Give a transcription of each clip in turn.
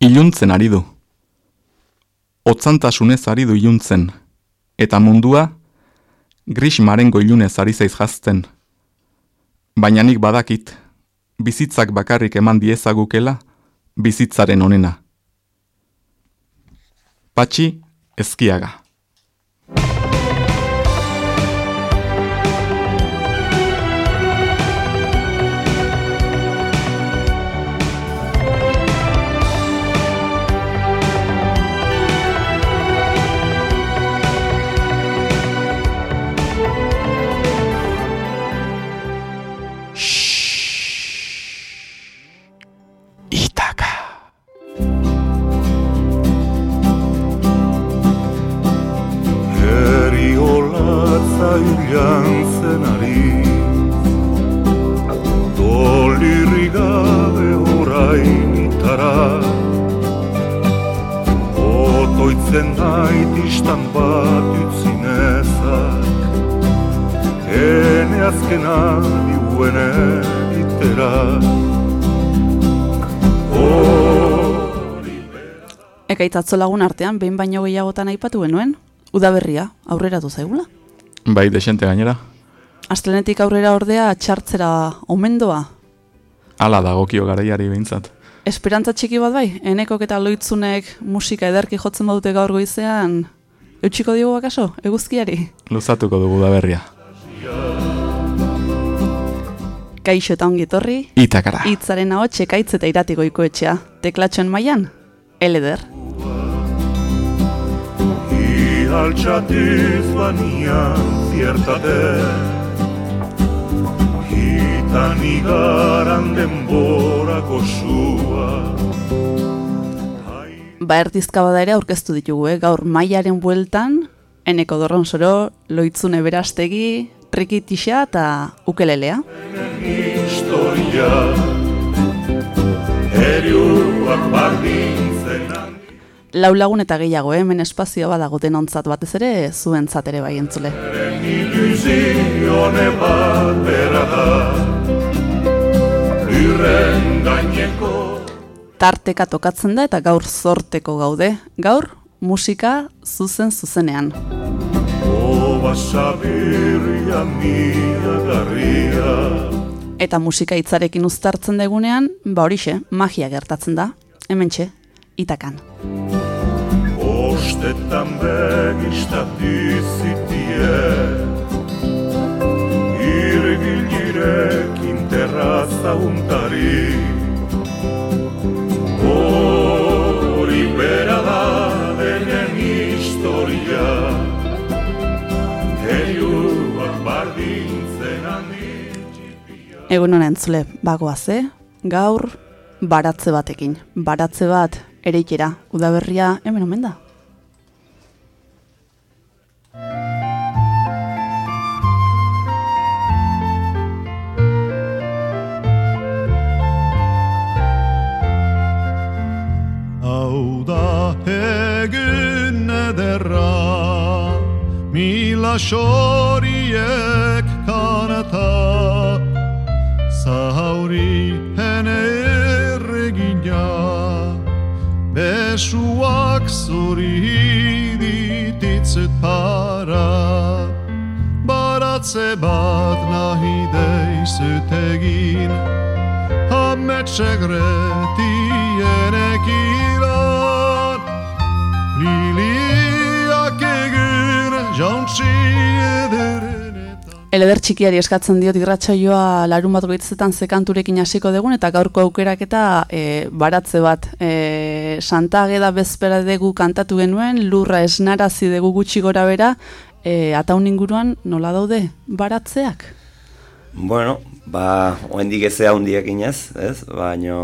iluntzen ari du. Otzantasunez ari du iluntzen, eta mundua gris marengo ilunez ari zaiz jazten. Baina nik badakit, bizitzak bakarrik eman diezagukela, bizitzaren onena. Patxi, ezkiaga. Ekaitz lagun artean, behin baino gehiagotan aipatu genuen, udaberria, aurrera du zaigula? Bai, desente gainera. Astlenetik aurrera ordea txartzera omendoa? Ala dagokio garaiari behintzat. Esperantza txiki bat bai, enekok eta loitzunek musika ederki jotzen badute gaur goizean, eutxiko dugu bakaso, eguzkiari? Luzatuko dugu da berria. Kaixo eta ongi torri. Itakara. Itzaren hau txekaitz eta iratiko ikoetxea. Teklatxoen maian, eleder altxatiz bania ziertate Hitan igaran denborako sua Ba bada ere aurkeztu ditugu, eh? gaur maiaren bueltan, eneko dorron soro, loitzune berastegi, rikitixa eta ukelelea. Historia, eriuak lau lagun eta gehiago, eh? hemen espazioa badago denontzat batez ere, zuentzat ere bai entzule. Tarteka tokatzen da eta gaur zorteko gaude. Gaur, musika zuzen zuzenean. Eta musika hitzarekin uztartzen degunean, ba horixe, magia gertatzen da. Hementxe, itakan. Ostetan begistati zitie Irgilirekin terraza untari Hori bera da denen historia Heriuak bardintzen handi Egun honen zule, bagoaz, eh? Gaur, baratze batekin. Baratze bat, ereikera, udaberria, hemen omen da. Auda egynne derra, mila shoriek kanata, zauri hene erregina, besuak zuri. Para, baratze bat nahi deizut egin, ametsegretienek iran, liliak egin jauntzi Eleder txikiari eskatzen diot irratsaioa larun bat goitzetan zekanturekin hasiko dugun eta gaurko aukerak eta e, baratze bat e, Santa Ageda bezpera dugu kantatu genuen, lurra esnarazi dugu gutxi gora bera, e, ataun inguruan nola daude baratzeak? Bueno, ba, oendik ezea hundiak inez, ez? Baina,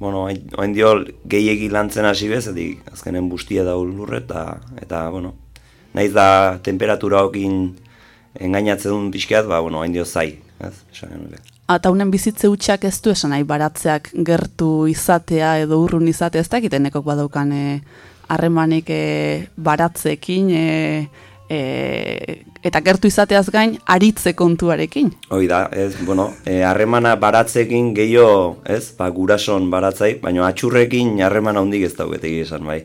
bueno, oen dio gehiegi lantzen hasi bez, edik azkenen bustia da lurre eta, eta, bueno, naiz da temperatura okin engainatzen duen pixkeat, ba, bueno, hain dio zai. Ez? Eta honen bizitze utxak ez du esan nahi baratzeak gertu izatea edo urrun izatea ez da egiten badaukan eh, harremanik e, baratzeekin e, e, eta gertu izateaz gain aritze kontuarekin. Hoi da, ez, bueno, e, harremana baratzekin gehiago, ez, ba, gurason baratzai, baina atxurrekin harremana hondik ez dauketek esan, bai.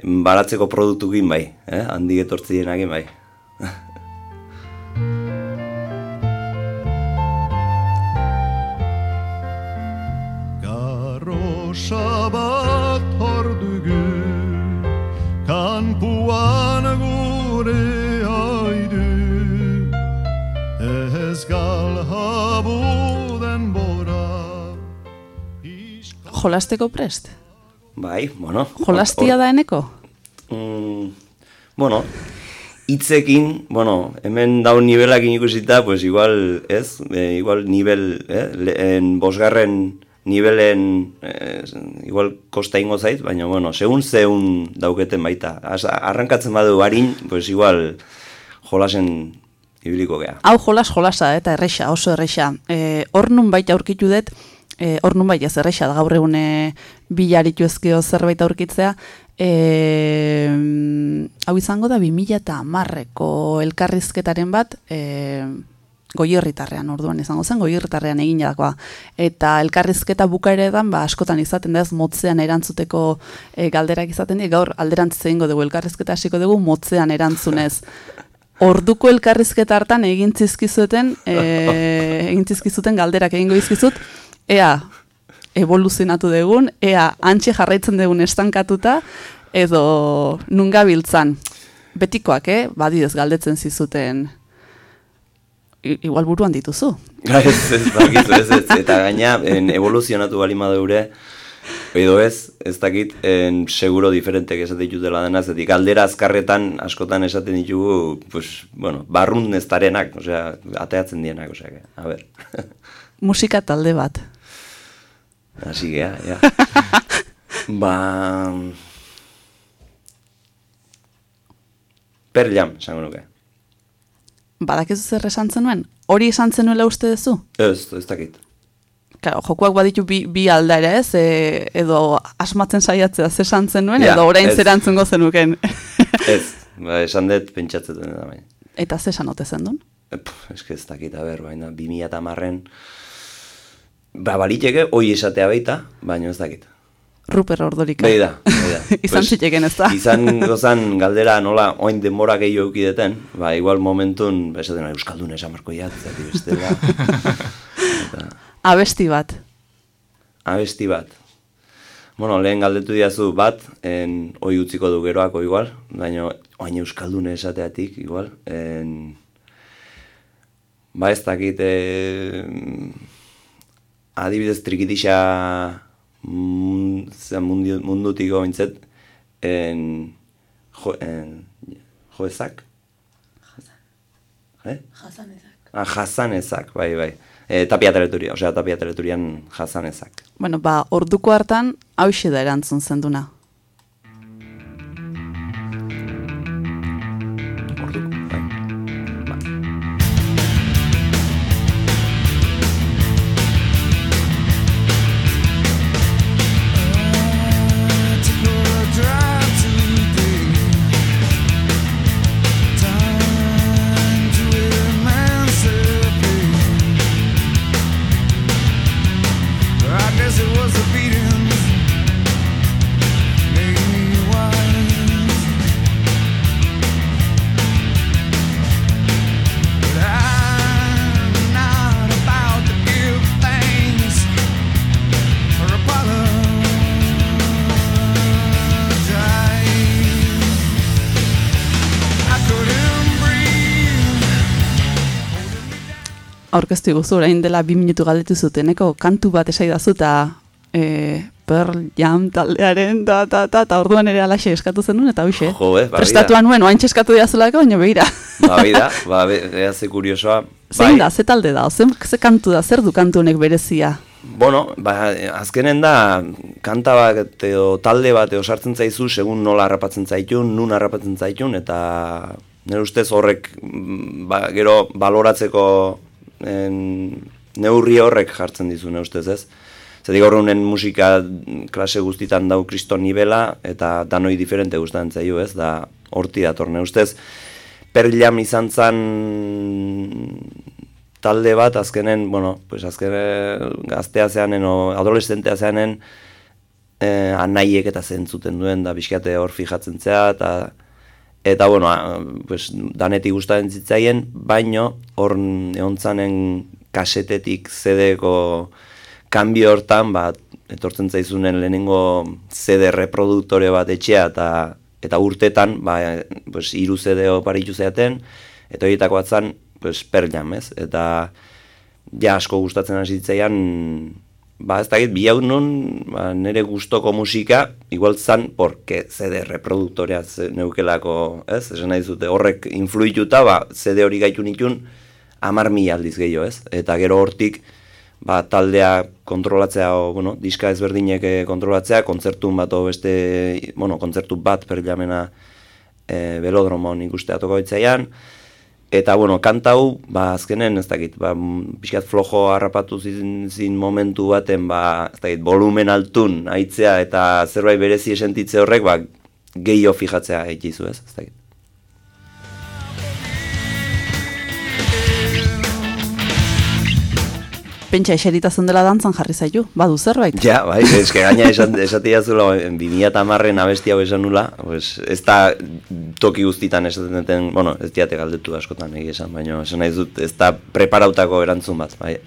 Baratzeko produktukin bai, eh, handik etortzienakin bai. Sabat hor dugu Kanpuan gure haidu Ez galhabu denbora Jolasteko prest? Bai, bueno. Jolastia da eneko? Mm, bueno, hitzekin, bueno, hemen daun nivelakin ikusita, pues igual, ez, e, igual nivel, eh, en bosgarren nivelen eh, igual kosta ingo zait, baina bueno, segun zeun dauketen baita. Az, arrankatzen badu barin, pues igual jolasen ibiliko gea. Hau jolas jolasa eta erresa, oso erresa. Eh, hor nun baita aurkitu dut, eh, hor nun baita ez gaur egun bilaritu ezkio zerbait aurkitzea, eh, hau izango da 2000 eta marreko elkarrizketaren bat, eh, goierritarrean orduan izango zen, goierritarrean egin dakoa. Eta elkarrizketa bukaeredan, ba, askotan izaten da ez motzean erantzuteko e, galderak izaten dira, gaur alderantz egingo dugu elkarrizketa hasiko dugu motzean erantzunez. Orduko elkarrizketa hartan egin zizkizuten, e, egin zizkizuten galderak egingo izkizut, ea evoluzionatu dugun, ea antxe jarraitzen dugun estankatuta, edo nungabiltzan. Betikoak, eh? Badidez galdetzen zizuten igual buruan dituzu. ez, ez, bakizu, ez, ez, eta gaina, en, evoluzionatu bali madeure, edo ez, ez dakit, en, seguro diferentek esaten ditutela dena, zetik galdera azkarretan askotan esaten ditugu, pues, bueno, barrun ez tarenak, osea, ateatzen dienak, osea, a ber. Musika talde bat. Asi gea, ja. ba... Per jam, sango nuke badakizu zer esan zenuen? Hori esan zenuela uste duzu? Ez, ez dakit. Claro, jokuak baditu bi, bi aldaera ez, e, edo asmatzen saiatzea ze esan zenuen, edo orain ez. zerantzungo zenuken. ez, ba, esan dut pentsatzen da baina. Eta ze esan ote zen duen? Ez ez dakit, a ber, baina, bi mila eta marren, ba, baliteke, hoi esatea baita, baina ez dakit. Ruper ordorika. Bai da, bai da. izan pues, ziteken ez da. izan gozan galdera nola oin denbora gehiago eukideten, ba, igual momentun, ba, esaten Euskaldun esan marko zati beste da. Abesti bat. Abesti bat. Bueno, lehen galdetu diazu bat, en, oi utziko du geroako igual, baina oin Euskaldun esateatik igual. En, ba ez dakit, e, adibidez trikitisa Mm, zen mundu, mundutik gointzet en jo, en joezak Eh? Jasanezak. Ah, jasanezak, bai, bai. E, tapia teleturia, osea, tapia teleturian jasanezak. Bueno, ba, orduko hartan, hau da erantzun zenduna. Aurkeztu guzu, orain dela bi minutu galdetu zuteneko, kantu bat esai dazu eta e, Pearl Jam taldearen da, da, da, eta orduan ere alaxe eskatu zen eta hoxe. Jo, eh, ba, nuen, oain txeskatu diazulako, baina behira. Ba, behira, ba, behira, ze kuriosoa. Zein bai. da, ze talde da, ze, ze kantu da, zer du kantu honek berezia? Bueno, ba, azkenen da, kanta bat edo talde bat edo sartzen zaizu, segun nola harrapatzen zaitun, nun harrapatzen zaitun, eta nire ustez horrek, mm, ba, gero, baloratzeko en, neurri horrek jartzen dizune ustez ez. Zer gaur honen musika klase guztitan dau kriston nivela eta danoi diferente gustatzen zaio ez, da horti dator ustez. Pearl Jam izan zan talde bat, azkenen, bueno, pues azkenen gaztea zeanen, o adolescentea zeanen, eh, anaiek eta zentzuten duen, da bizkate hor fijatzen zea, eta eta bueno, a, pues, danetik gustaren zitzaien, baino hor egon zanen kasetetik zedeko kanbio hortan, ba, etortzen zaizunen lehenengo CD reproduktore bat etxea, eta eta urtetan, ba, pues, iru CD oparitu zeaten, eta horietako batzan, pues, perlam, ez? Eta ja asko gustatzen hasi ba ez dakit, bi hau nun, ba, nire gustoko musika, igual zan, porque CD reproduktorea neukelako, ez? Esan nahi zute, horrek influituta, ba, CD hori gaitu nitun, amar mi aldiz gehiago, ez? Eta gero hortik, ba, taldea kontrolatzea, o, bueno, diska ezberdinek eh, kontrolatzea, kontzertu bat, beste, bueno, kontzertu bat per jamena e, belodromon ikustea toko Eta, bueno, kanta hau, ba, azkenen, ez dakit, ba, pixkat flojo harrapatu zin, zin momentu baten, ba, ez dakit, volumen altun, aitzea, eta zerbait berezi esentitze horrek, ba, gehiago fijatzea egizu, ez, ez dakit. Pentsa eseritazen dela dantzan jarri zaitu, badu zerbait? Ja, bai, eske gaina esan, esatia zula, bimia eta marren abesti hau esan nula, pues, ez da toki guztitan esaten duten, bueno, ez diate galdetu askotan egia esan, baina esan nahi dut, ez da preparautako erantzun bat, bai.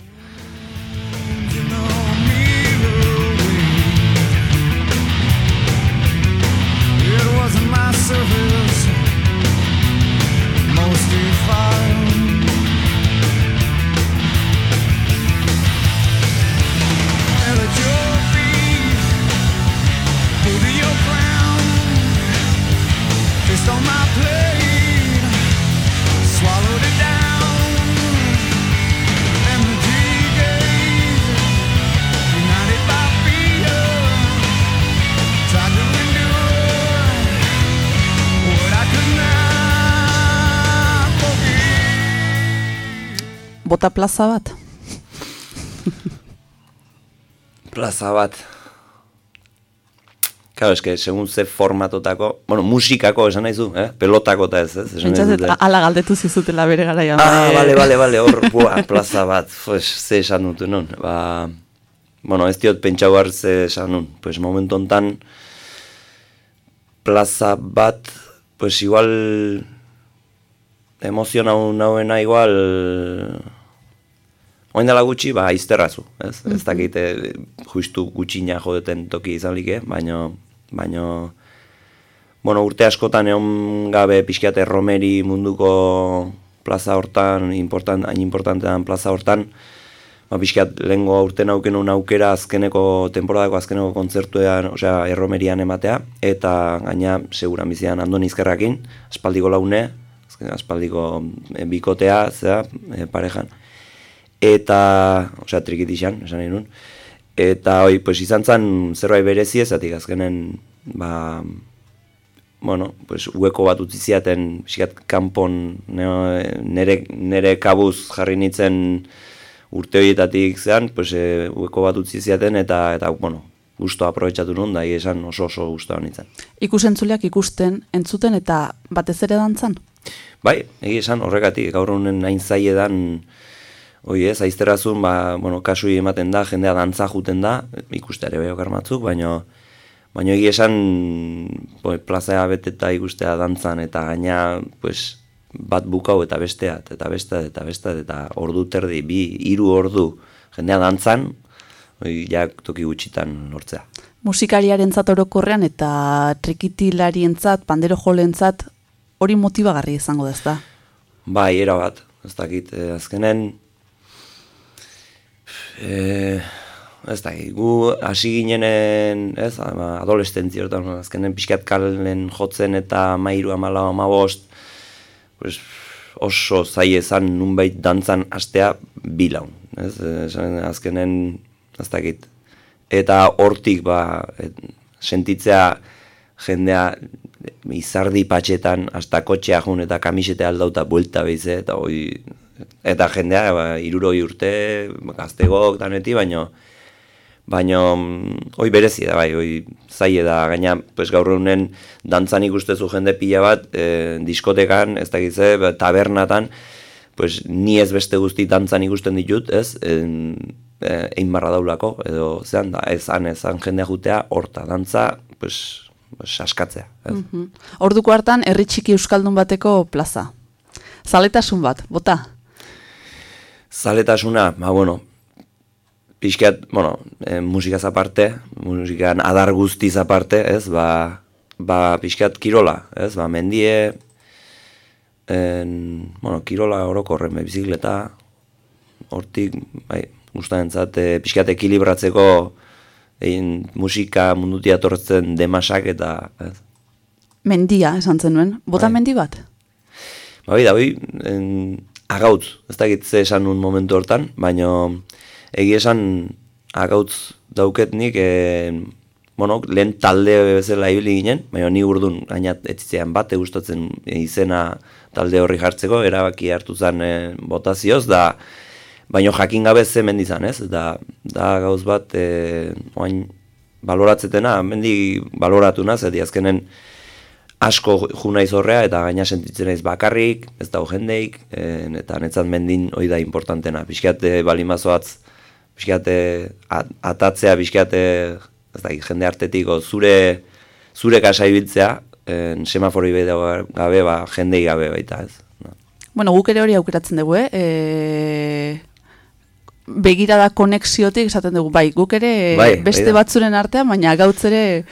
Bota plaza bat? plaza bat. Claro, eske, segun ze formatotako, bueno, musikako esan nahi zu, eh? pelotako eta ez, ez? Entzazet, ala galdetu zizutela bere gara Ah, bale, bale, bale, hor, bua, plaza bat, pues, ze esan dut, non? Ba, bueno, ez diot pentsau ze esan nun, pues, momentu ontan, plaza bat, pues, igual, emozion hau nahuena igual, Oin dela gutxi, ba, izterrazu, ez? Mm -hmm. Ez dakite, justu gutxina jodeten toki izan like, baino, baino, bueno, urte askotan egon gabe pixkiate romeri munduko plaza hortan, important, hain importantean plaza hortan, ba, pixkiat lehenko urte nauken un aukera azkeneko temporadako azkeneko kontzertuean, osea, erromerian ematea, eta gaina, seguran bizian, andon izkerrakin, aspaldiko laune, aspaldiko eh, bikotea, zera, e, parejan, eta, osea, trikitixan, esan nahi nun, eta, oi, pues, izan zen zerbait berezi ezatik azkenen, ba, bueno, pues, ueko bat utzi ziaten, pixkat, kanpon, nere, nere kabuz jarri nintzen urte horietatik zean, pues, e, ueko bat utzi ziaten, eta, eta, bueno, gustoa aprobetsatu nun, da, esan oso oso gustoa nintzen. Ikusentzuleak ikusten, entzuten, eta batez ere dantzan? Bai, egia esan horregatik, gaur honen nain zaiedan, Hoi ez, aizterazun, ba, bueno, kasu ematen da, jendea dantza juten da, ikusteare behok armatzuk, baina baina egia esan boi, plazea beteta ikustea dantzan, eta gaina pues, bat bukau eta besteat, eta besteat, eta besteat, eta ordu terdi, bi, hiru ordu jendea dantzan, hoi, ja, toki gutxitan lortzea. Musikariaren orokorrean eta trikitilarientzat, entzat, pandero jolentzat, hori motibagarri izango da, da? Bai, era bat, ez dakit, eh, azkenen, e, ez da, gu hasi ginenen, ez, ama, adolescentzi hortan, azkenen pixkat kalen jotzen eta mairu amala ama bost, pues, oso zai ezan nunbait dantzan astea bilaun, ez, azkenen, ez dakit, eta hortik, ba, et, sentitzea jendea izardi patxetan, hasta kotxea jun eta kamisete aldauta buelta behize, eta hoi, eta jendea ba, iruroi urte gaztegok daneti, baino Baina, mm, hoi berezi da, bai, hoi zaie da, gaina, pues, gaur egunen dantzan ikustezu jende pila bat, e, diskotekan, ez dakitze, ba, tabernatan, pues, ni ez beste guzti dantzan ikusten ditut, ez, en, egin barra daulako, edo, zean da, ez han, ez han jendea jutea, horta, dantza, pues, pues, askatzea. Ez. Mhm. Orduko hartan, herri txiki euskaldun bateko plaza. Zaletasun bat, bota? Zaletasuna, ba, bueno, pixkat, bueno, e, musikaz aparte, musikan adar guztiz aparte, ez, ba, ba pixkat kirola, ez, ba, mendie, en, bueno, kirola orokorren, be, bizikleta, hortik, bai, gustatzen zat, e, pixkat ekilibratzeko egin musika mundutia tortzen demasak eta, ez. Mendia, esan zenuen. Bota Bai. mendi bat? Ba, bai, da, bai, en, agautz, ez dakit ze esan nun momentu hortan, baina egi esan agautz dauket nik, e, bueno, lehen talde bezala ibili ginen, baina ni urdun gainat etzitzean bat, gustatzen izena talde horri jartzeko, erabaki hartu zen e, botazioz, da, baina jakin gabe ze mendi izan, ez? Da, da gauz bat, e, oain, baloratzetena, mendi baloratu naz, edi azkenen, asko ju naiz horrea eta gaina sentitzen naiz bakarrik, ez dago jendeik, en, eta netzat mendin hori da importantena. Piskat e, balimazoatz, piskat e, at, atatzea, piskat e, ez da, jende artetik, o, zure, zure kasa ibiltzea, en, semafori behi gabe, ba, jendei gabe baita ez. No. Bueno, guk ere hori aukeratzen dugu, eh? E... Begirada konexiotik esaten dugu, bai, guk ere Bai, beste bai batzuren artean, baina gautz ere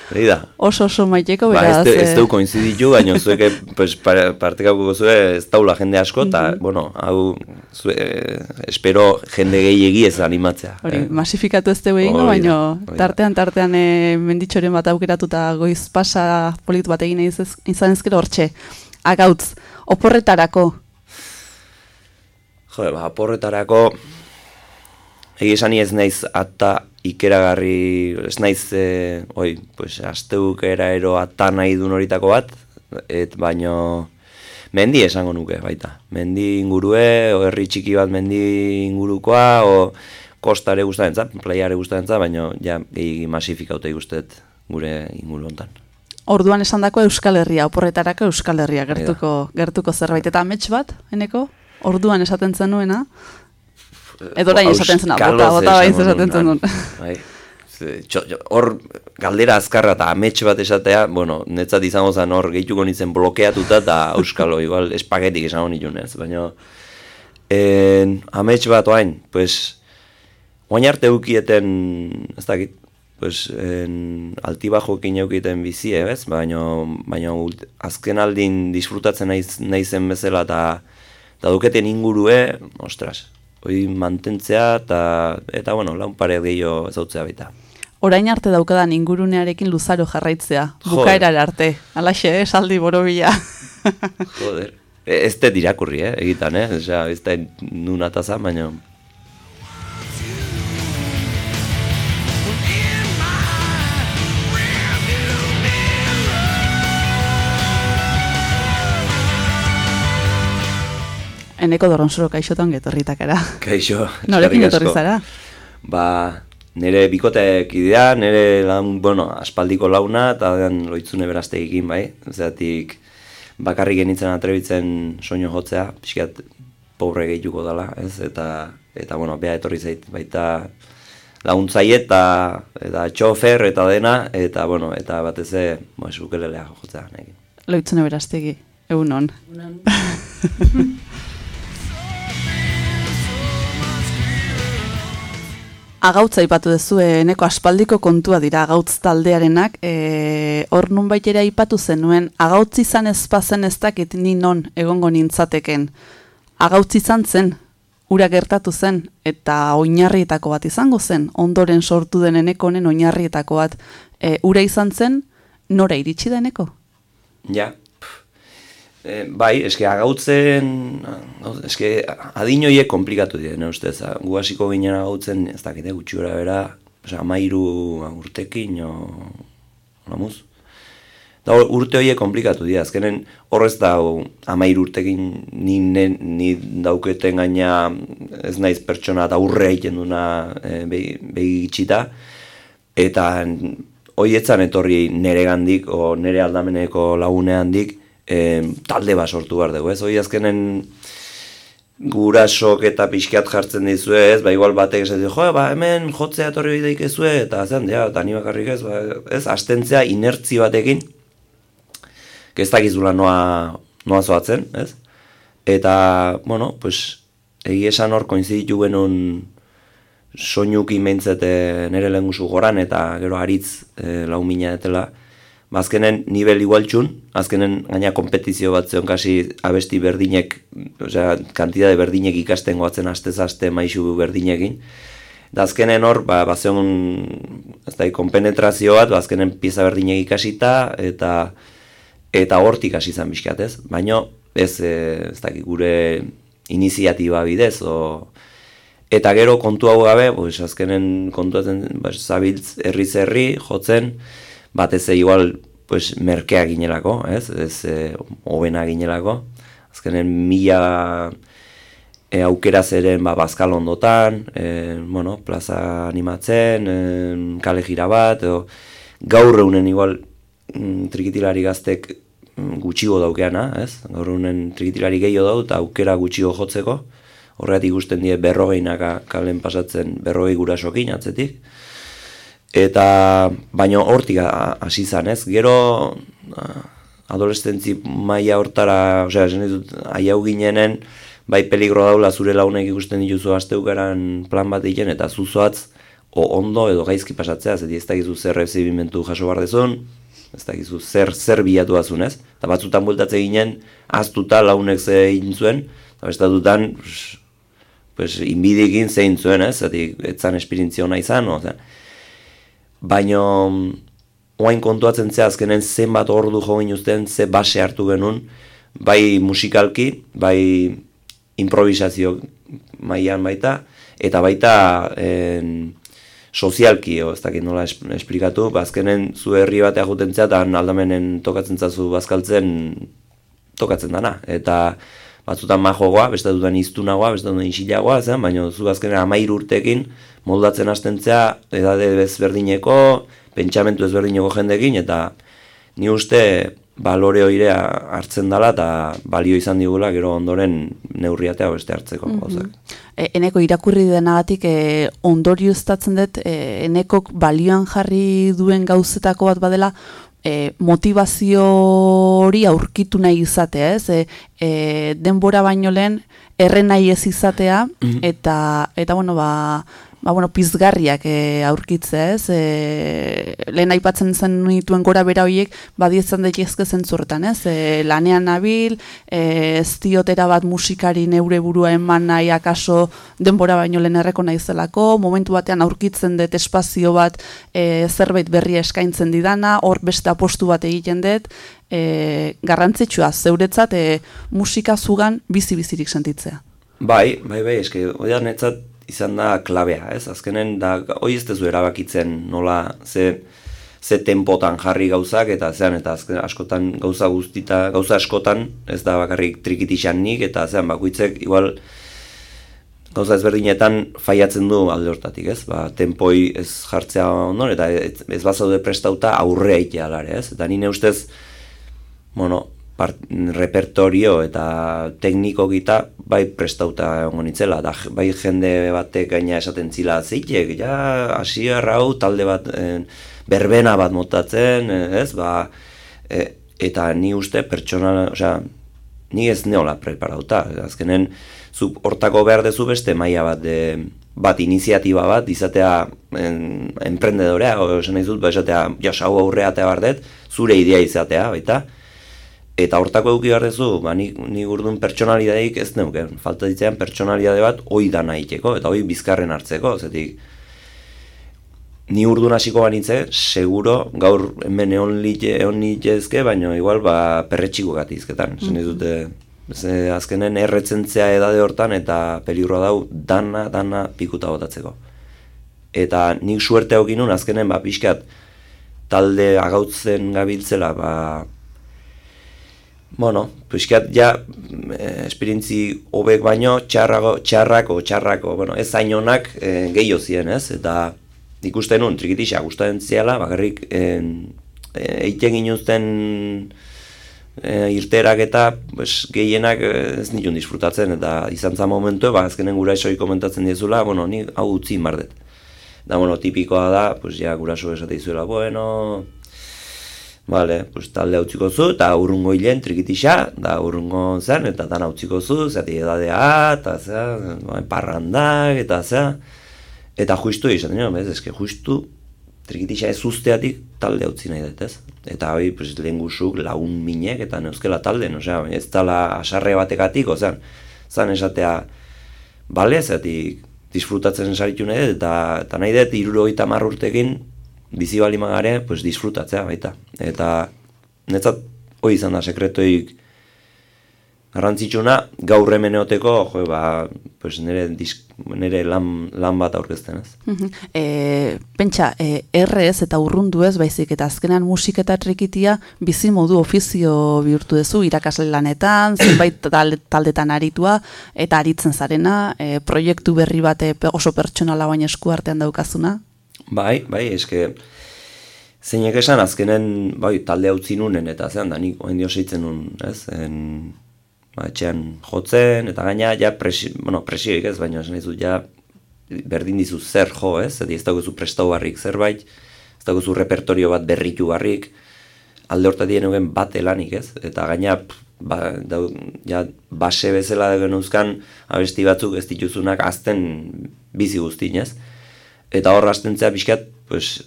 oso oso maiteko, Ba, beraz. ez, ez eh, du koinziditu, baina zueke pues, par- partekatuko zure ez daula jende asko, eta, bueno, hau, zue, eh, espero jende gehiegi ez animatzea. Hori, eh. masifikatu ez dugu egingo, baina tartean, tartean e, menditxoren bat aukeratuta goiz pasa polit bat egin izan ezkero hortxe. Agautz, oporretarako, Jo, ba, porretarako egia esan ez naiz ata ikeragarri, ez naiz, e, oi, pues, asteukera ero ata nahi duen horitako bat, et baino mendi esango nuke baita. Mendi ingurue, o herri txiki bat mendi ingurukoa, o kostare gustatzen za, playare gustatzen za, baino ja gehi masifikauta ikustet gure inguru hontan. orduan esandako Euskal Herria, oporretarako Euskal Herria gertuko, gertuko zerbait. Eta amets bat, eneko? Orduan esaten zenuena? Edo orain esaten zena, bota, bota baiz esaten zenun. Bai. Txo- Hor, galdera azkarra eta amets bat esatea, bueno, netzat izango zen hor gehituko nintzen blokeatuta eta euskalo, igual espagetik esango nituen ez, baina en, amets bat oain, pues, oain arte eukieten, ez dakit, pues, en, altibajoekin eukieten bizi, ez, baina, baina azken aldin disfrutatzen naiz, naizen bezala eta eta duketen ingurue, ostras, hoi mantentzea eta, eta bueno, laun pare gehiago ezautzea baita. Orain arte daukadan ingurunearekin luzaro jarraitzea, Joder. bukaerara arte. Alaxe, eh, esaldi borobila. Joder. E- Ez dut irakurri, eh, egitan, eh? Osea, ez da nun ataza, baina... Eneko dorronsoro kaixotan getorritakara. Kaixo, Norekin eskerrik etorri asko. zara? Ba, nire bikotek idea, nire lan, bueno, aspaldiko launa, eta den loitzune beraztegikin, bai? Zeratik, bakarrik genitzen atrebitzen soinu jotzea, pixkat pobre gehituko dela, ez? Eta, eta bueno, bea etorri zait, baita laguntzaile eta, eta txofer eta dena, eta, bueno, eta batez ere, pues, ukelelea jotzea, nahi. Loitzune berastegi, egunon. Agautza aipatu duzu, eneko aspaldiko kontua dira agautz taldearenak, e, hor nunbait ere aipatu zenuen, agautz izan ez bazen ez dakit ni non egongo nintzateken. Agautz izan zen, ura gertatu zen, eta oinarrietako bat izango zen, ondoren sortu den eneko honen oinarrietako bat. E, ura izan zen, nora iritsi da eneko? Ja. E, bai, eske agautzen, eske adin horiek komplikatu dira, ne ustez, a, gu hasiko ginen agautzen, ez dakite, gutxi gora bera, osea, amairu urtekin, o, lamuz. Da urte horiek komplikatu dira, azkenen horrez da amairu urtekin ni, ne, ni dauketen gaina ez naiz pertsona eta urre egiten duna e, behi, behi itxita, eta hoietzan etorri nere gandik, o nere aldameneko laguneandik, e, talde bat sortu behar dugu, ez? Hoi azkenen gurasok eta pixkiat jartzen dizue, ez? Ba, igual batek esatzen jo, ba, hemen jotzea etorri bideik ezue, eta zen, ja, eta ni bakarrik ez, ba, ez? Astentzea inertzi batekin, ez dakizula noa, noa zoatzen, ez? Eta, bueno, pues, egi esan hor koinziditu genuen soinuki meintzete nire lehenguzu goran, eta gero aritz e, lau mina etela, azkenen nivel igualtxun, azkenen gaina kompetizio bat zeon kasi abesti berdinek, osea, kantidade berdinek ikasten goatzen astez-aste maixu berdinekin. Da azkenen hor, ba, ba ez da, konpenetrazio bat, ba, azkenen pieza berdinek ikasita, eta eta hortik hasi izan bizkat, ez? Baina, ez, e, ez da, gure iniziatiba bidez, o, eta gero kontu hau gabe, pues, azkenen kontuatzen, ba, zabiltz, herri-zerri, jotzen, batez igual pues merkea ginelako, ez? Ez e, hobena ginelako. Azkenen mila e, aukera zeren ba bazkal ondotan, e, bueno, plaza animatzen, e, kale gira bat edo gaur egunen igual mm, trikitilari gaztek mm, gutxigo daukeana, ez? Gaur egunen trikitilari gehiago dau eta aukera gutxigo jotzeko. Horregatik ikusten die berrogeinaka kalen pasatzen berrogei gurasokin atzetik. Eta baino hortik hasi izan, ez? Gero adolescentzi maila hortara, osea, esan ditut, aiau ginenen, bai peligro daula zure launek ikusten dituzu asteukaran plan bat egiten, eta zuzoatz, o ondo edo gaizki pasatzea, zeti ez dakizu zer rezibimentu jaso bar dezun, ez dakizu zer, zer bilatu azun, ez? Eta batzutan bultatze ginen, aztuta launek ze egin zuen, eta bestatutan, pues, inbidikin zein zuen, ez? Zeti, etzan esperientzia hona izan, oza, baino oain kontuatzen zea azkenen zenbat ordu jo ginuzten, ze base hartu genuen, bai musikalki, bai improvisazio mailan baita, eta baita en, sozialki, o, ez dakit nola esplikatu, ba, azkenen zu herri batea juten zea, aldamenen tokatzen zazu bazkaltzen tokatzen dana, eta batzutan majogoa, beste dutan iztunagoa, beste dutan inxilagoa, zen, baina zu azkenen amair urtekin moldatzen hastentzea edade ezberdineko, pentsamentu ezberdineko jendekin, eta ni uste balore hoire hartzen dela eta balio izan digula gero ondoren neurriatea beste hartzeko. Mm -hmm. e, eneko irakurri denagatik e, ondori ustatzen dut, e, enekok balioan jarri duen gauzetako bat badela, e, motivazio hori aurkitu nahi izatea, ez? E, e, denbora baino lehen erren nahi ez izatea mhm. eta eta bueno, ba ba, bueno, pizgarriak e, aurkitze, ez? E, lehen aipatzen zen nituen gora bera horiek, badiezan daitezke zentzurretan, ez? E, lanean nabil, e, ez diotera bat musikari neure burua eman nahi akaso denbora baino lehen erreko nahi zelako, momentu batean aurkitzen dut espazio bat e, zerbait berria eskaintzen didana, hor beste apostu bat egiten dut, e, garrantzitsua, zeuretzat e, musika zugan bizi-bizirik sentitzea. Bai, bai, bai, eske, oian, netzat izan da klabea, ez? Azkenen da hoi ez dezu erabakitzen nola ze ze tempotan jarri gauzak eta zean eta azken askotan gauza guztita, gauza askotan ez da bakarrik trikitixan nik eta zean bakoitzek igual gauza ezberdinetan faiatzen du alde hortatik, ez? Ba, tempoi ez jartzea ondor eta ez, ez bazaude prestauta aurrea itea alare, ez? Eta nine ustez, bueno, repertorio eta tekniko gita bai prestauta egon nitzela, da bai jende batek gaina esaten zila zeitek, ja, hasi hau talde bat, e, berbena bat motatzen, eh, ez, ba, e, eta ni uste pertsona, osea, ni ez neola preparauta, azkenen, zu hortako behar dezu beste maila bat de, bat iniziatiba bat, izatea en, emprendedorea, o esan nahi ba, esatea, ja, sau aurrea eta bardet, zure idea izatea, baita, Eta hortako eduki behar dezu, ba, ni, ni gurdun pertsonalidadeik ez neuken. Falta ditzean pertsonalidade bat hoi da nahiteko, eta hoi bizkarren hartzeko. Zetik, ni urdun hasiko banitze, seguro, gaur hemen egon litezke, baina igual ba, perretxiko gatizketan. Mm -hmm. dute, ze, azkenen erretzentzea edade hortan, eta peligro dau dana, dana pikuta botatzeko. Eta nik suerte hau azkenen, ba, pixkat, talde agautzen gabiltzela, ba, Bueno, pixkat ja eh, esperientzi baino txarrago, txarrako, txarrako, bueno, ez zainonak eh, gehiago ziren, ez? Eta ikusten nun, trikitixa gustatzen ziala, bakarrik en, e, eiten ginuzten e, irterak eta pues, gehienak e, ez nituen disfrutatzen, eta izan za momentu, ba, azkenen gura esoi komentatzen dizula, bueno, ni hau utzi mardet. Da, bueno, tipikoa da, pues, ja, guraso esate dizuela, bueno, Vale, pues talde utziko zu, eta urrungo hilen trikitixa, da urrungo zen, eta dana utziko zu, zati edadea, eta zera, parrandak, eta zera, eta justu izan, nio, bez, eske justu trikitixa ez usteatik talde utzi nahi dut, ez? Eta hori, pues, lehen guzuk lagun minek, eta neuzkela talde, no, osea, ez tala asarre batekatik, ozan, zan esatea, bale, zeatik, disfrutatzen saritu nahi dut, eta, eta nahi dut, iruro eta marrurtekin, bizi bali magare, pues, disfrutatzea baita. Eta netzat hori izan da sekretoik garrantzitsuna gaur hemen eoteko, jo, ba, pues, nire, disk, nire lan, lan bat aurkezten ez. e, pentsa, e, errez eta urrundu ez, baizik eta azkenan musik eta trikitia bizi modu ofizio bihurtu duzu, irakasle lanetan, zenbait taldetan aritua, eta aritzen zarena, e, proiektu berri bate oso pertsonala baina esku artean daukazuna? Bai, bai, eske zeinek esan azkenen bai, talde utzi nunen eta zean da nik oen dio seitzen nun, ez? En, ba, etxean jotzen eta gaina ja presi, bueno, presioik ez, baina esan dizut ja berdin dizu zer jo, ez? Edi ez dagoezu prestau barrik zerbait, ez dagoezu repertorio bat berritu barrik, alde horta dien egin bat elanik, ez? Eta gaina ba, da, ja, base bezala genuzkan abesti batzuk ez dituzunak azten bizi guztin, ez? Eta hor astentzea pixkat, pues,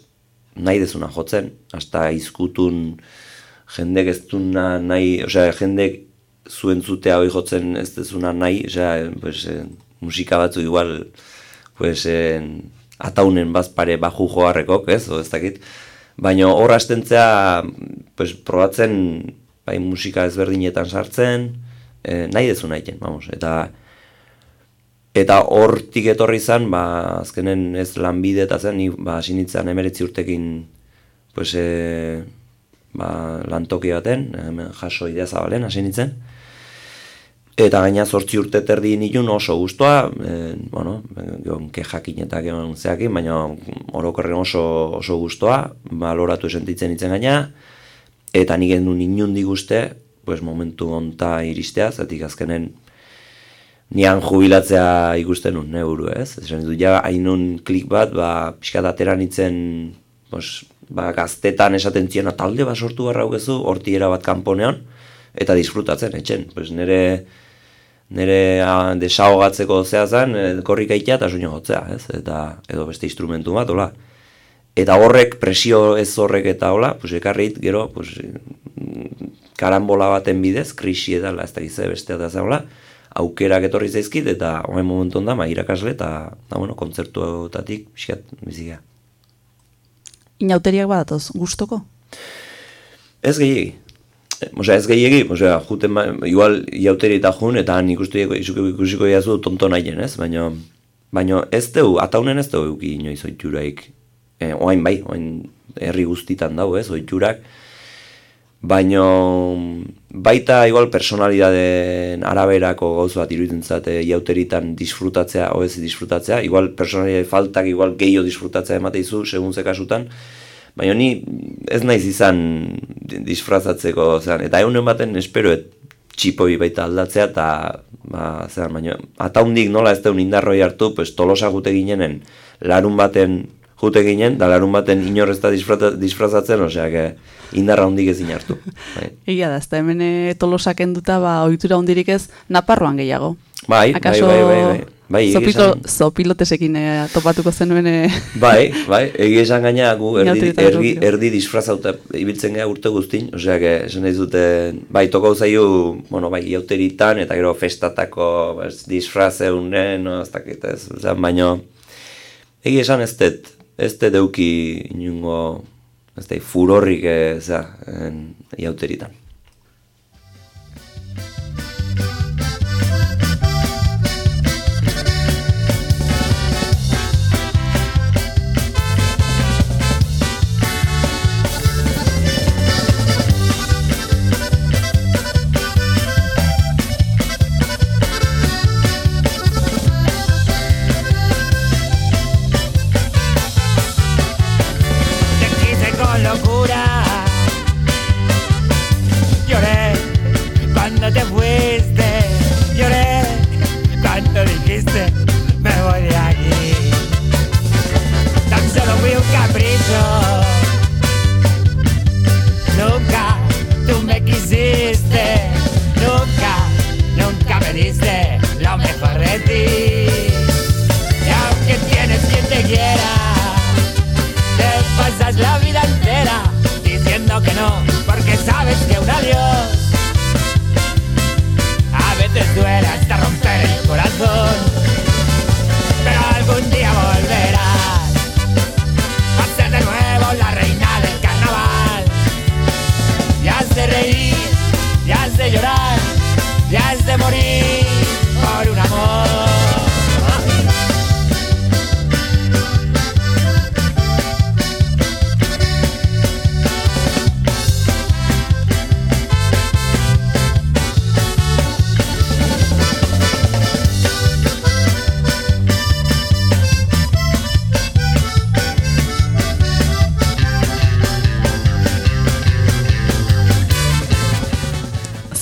nahi dezuna jotzen, hasta izkutun jendek ez duna nahi, osea, jendek zuen zutea hori jotzen ez dezuna nahi, osea, pues, eh, musika batzu igual, pues, eh, ataunen bazpare baju joarrekok, ez, o ez dakit, baina hor astentzea, pues, probatzen, bai, musika ezberdinetan sartzen, eh, nahi dezuna egiten, vamos, eta, Eta hortik etorri izan, ba, azkenen ez lanbide eta zen, ni ba, sinitzen emeretzi urtekin pues, e, ba, lantoki baten, hemen jaso idea zabalen, hasi nintzen. Eta gaina zortzi urte terdi nitun oso guztua, e, bueno, gion kejakin eta gion zeakin, baina orokorren oso, oso guztua, baloratu esentitzen nintzen gaina, eta nik gendu inundi guzte, pues, momentu onta iristea, zatik azkenen nian jubilatzea ikusten un neuru, ez? Esan dut, ja, hainun klik bat, ba, pixkat atera nintzen, bos, ba, gaztetan esaten ziena talde bat sortu barra haukezu, hortiera bat kanponean, eta disfrutatzen, etxen. Pues nire, nire desahogatzeko zea zen, e, korrik aitea eta suño jotzea, ez? Eta, edo beste instrumentu bat, hola. Eta horrek, presio ez horrek eta hola, pues ekarrit, gero, pues, karambola baten bidez, krisi edala, ez da gizte beste eta hola, aukerak etorri zaizkit eta orain momentu da ma irakasle eta da bueno, kontzertuetatik pixkat bizia. Inauteriak badatoz, gustoko? Ez gehiegi. Osea, ez gehiegi, osea, juten ba, igual iauteri eta jun, eta han ikusteko ikusiko jazu tonto nahien, ez? Baina, baina ez dugu, ataunen ez dugu inoiz oituraik. E, oain bai, oain herri guztitan dago, ez? Oiturak, baino baita igual personalidadeen araberako gauza bat iruditzen zate iauteritan disfrutatzea o ez disfrutatzea, igual personalidade faltak igual gehiago disfrutatzea emate izu, segun ze kasutan, baina ni ez naiz izan disfrazatzeko, zean, eta egunen baten espero et txipoi baita aldatzea, eta ba, zean, baina ataundik nola ez deun indarroi hartu, pues, tolosa gute ginenen larun baten jute ginen, da larun baten inorrez da disfrazatzen, oseak indarra hondik ezin hartu. Bai. Egia da, ez da hemen eh, tolosak enduta, ba, oitura hondirik ez, naparroan gehiago. Bai, bai, bai, bai, bai. Bai, Zopito, zopilotesekin eh, topatuko zenuen eh. Bai, bai, egia esan gaina gu erdi, erdi, erdi disfrazauta ibiltzen gara urte guztin, osea, que, esan nahi dute, bai, toko zaiu, bueno, bai, iauteritan, eta gero festatako ez, disfrazeunen, no, ez dakit, ez, baina, egia esan ez dut, ez te deuki inungo ez da, furorrik ez da, iauteritan.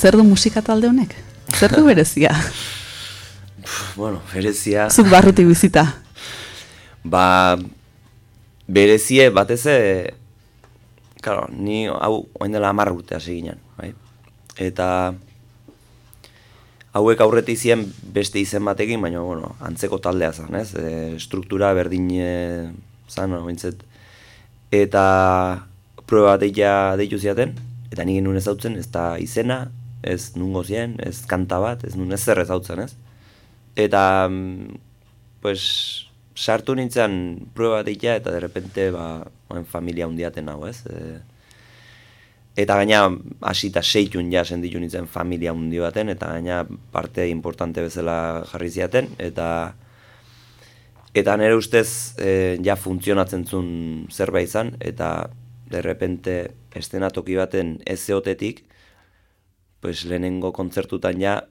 Zer du musika talde honek? Zer du berezia? Bueno, berezia... Zuk barrutik bizita. Ba, berezie batez ere, claro, ni hau orain dela 10 urte hasi ginen, bai? Eta hauek aurretik zien beste izen batekin, baina bueno, antzeko taldea zen, ez? E, struktura berdin e, zan, ointzet. Eta proba bat deitu ziaten, eta nik nun ezautzen, ez da izena, ez nungo zien, ez kanta bat, ez nun ezer ezautzen, ez? Eta, mm, pues, sartu nintzen prueba egitea, eta derrepente, ba, oen familia hundiaten hau, ez? E, eta gaina, hasita seitun ja senditu nintzen familia hundi baten, eta gaina parte importante bezala jarri ziaten, eta eta nire ustez e, ja funtzionatzen zuen zerbait izan, eta derrepente estenatoki baten ez zeotetik, pues lehenengo kontzertutan ja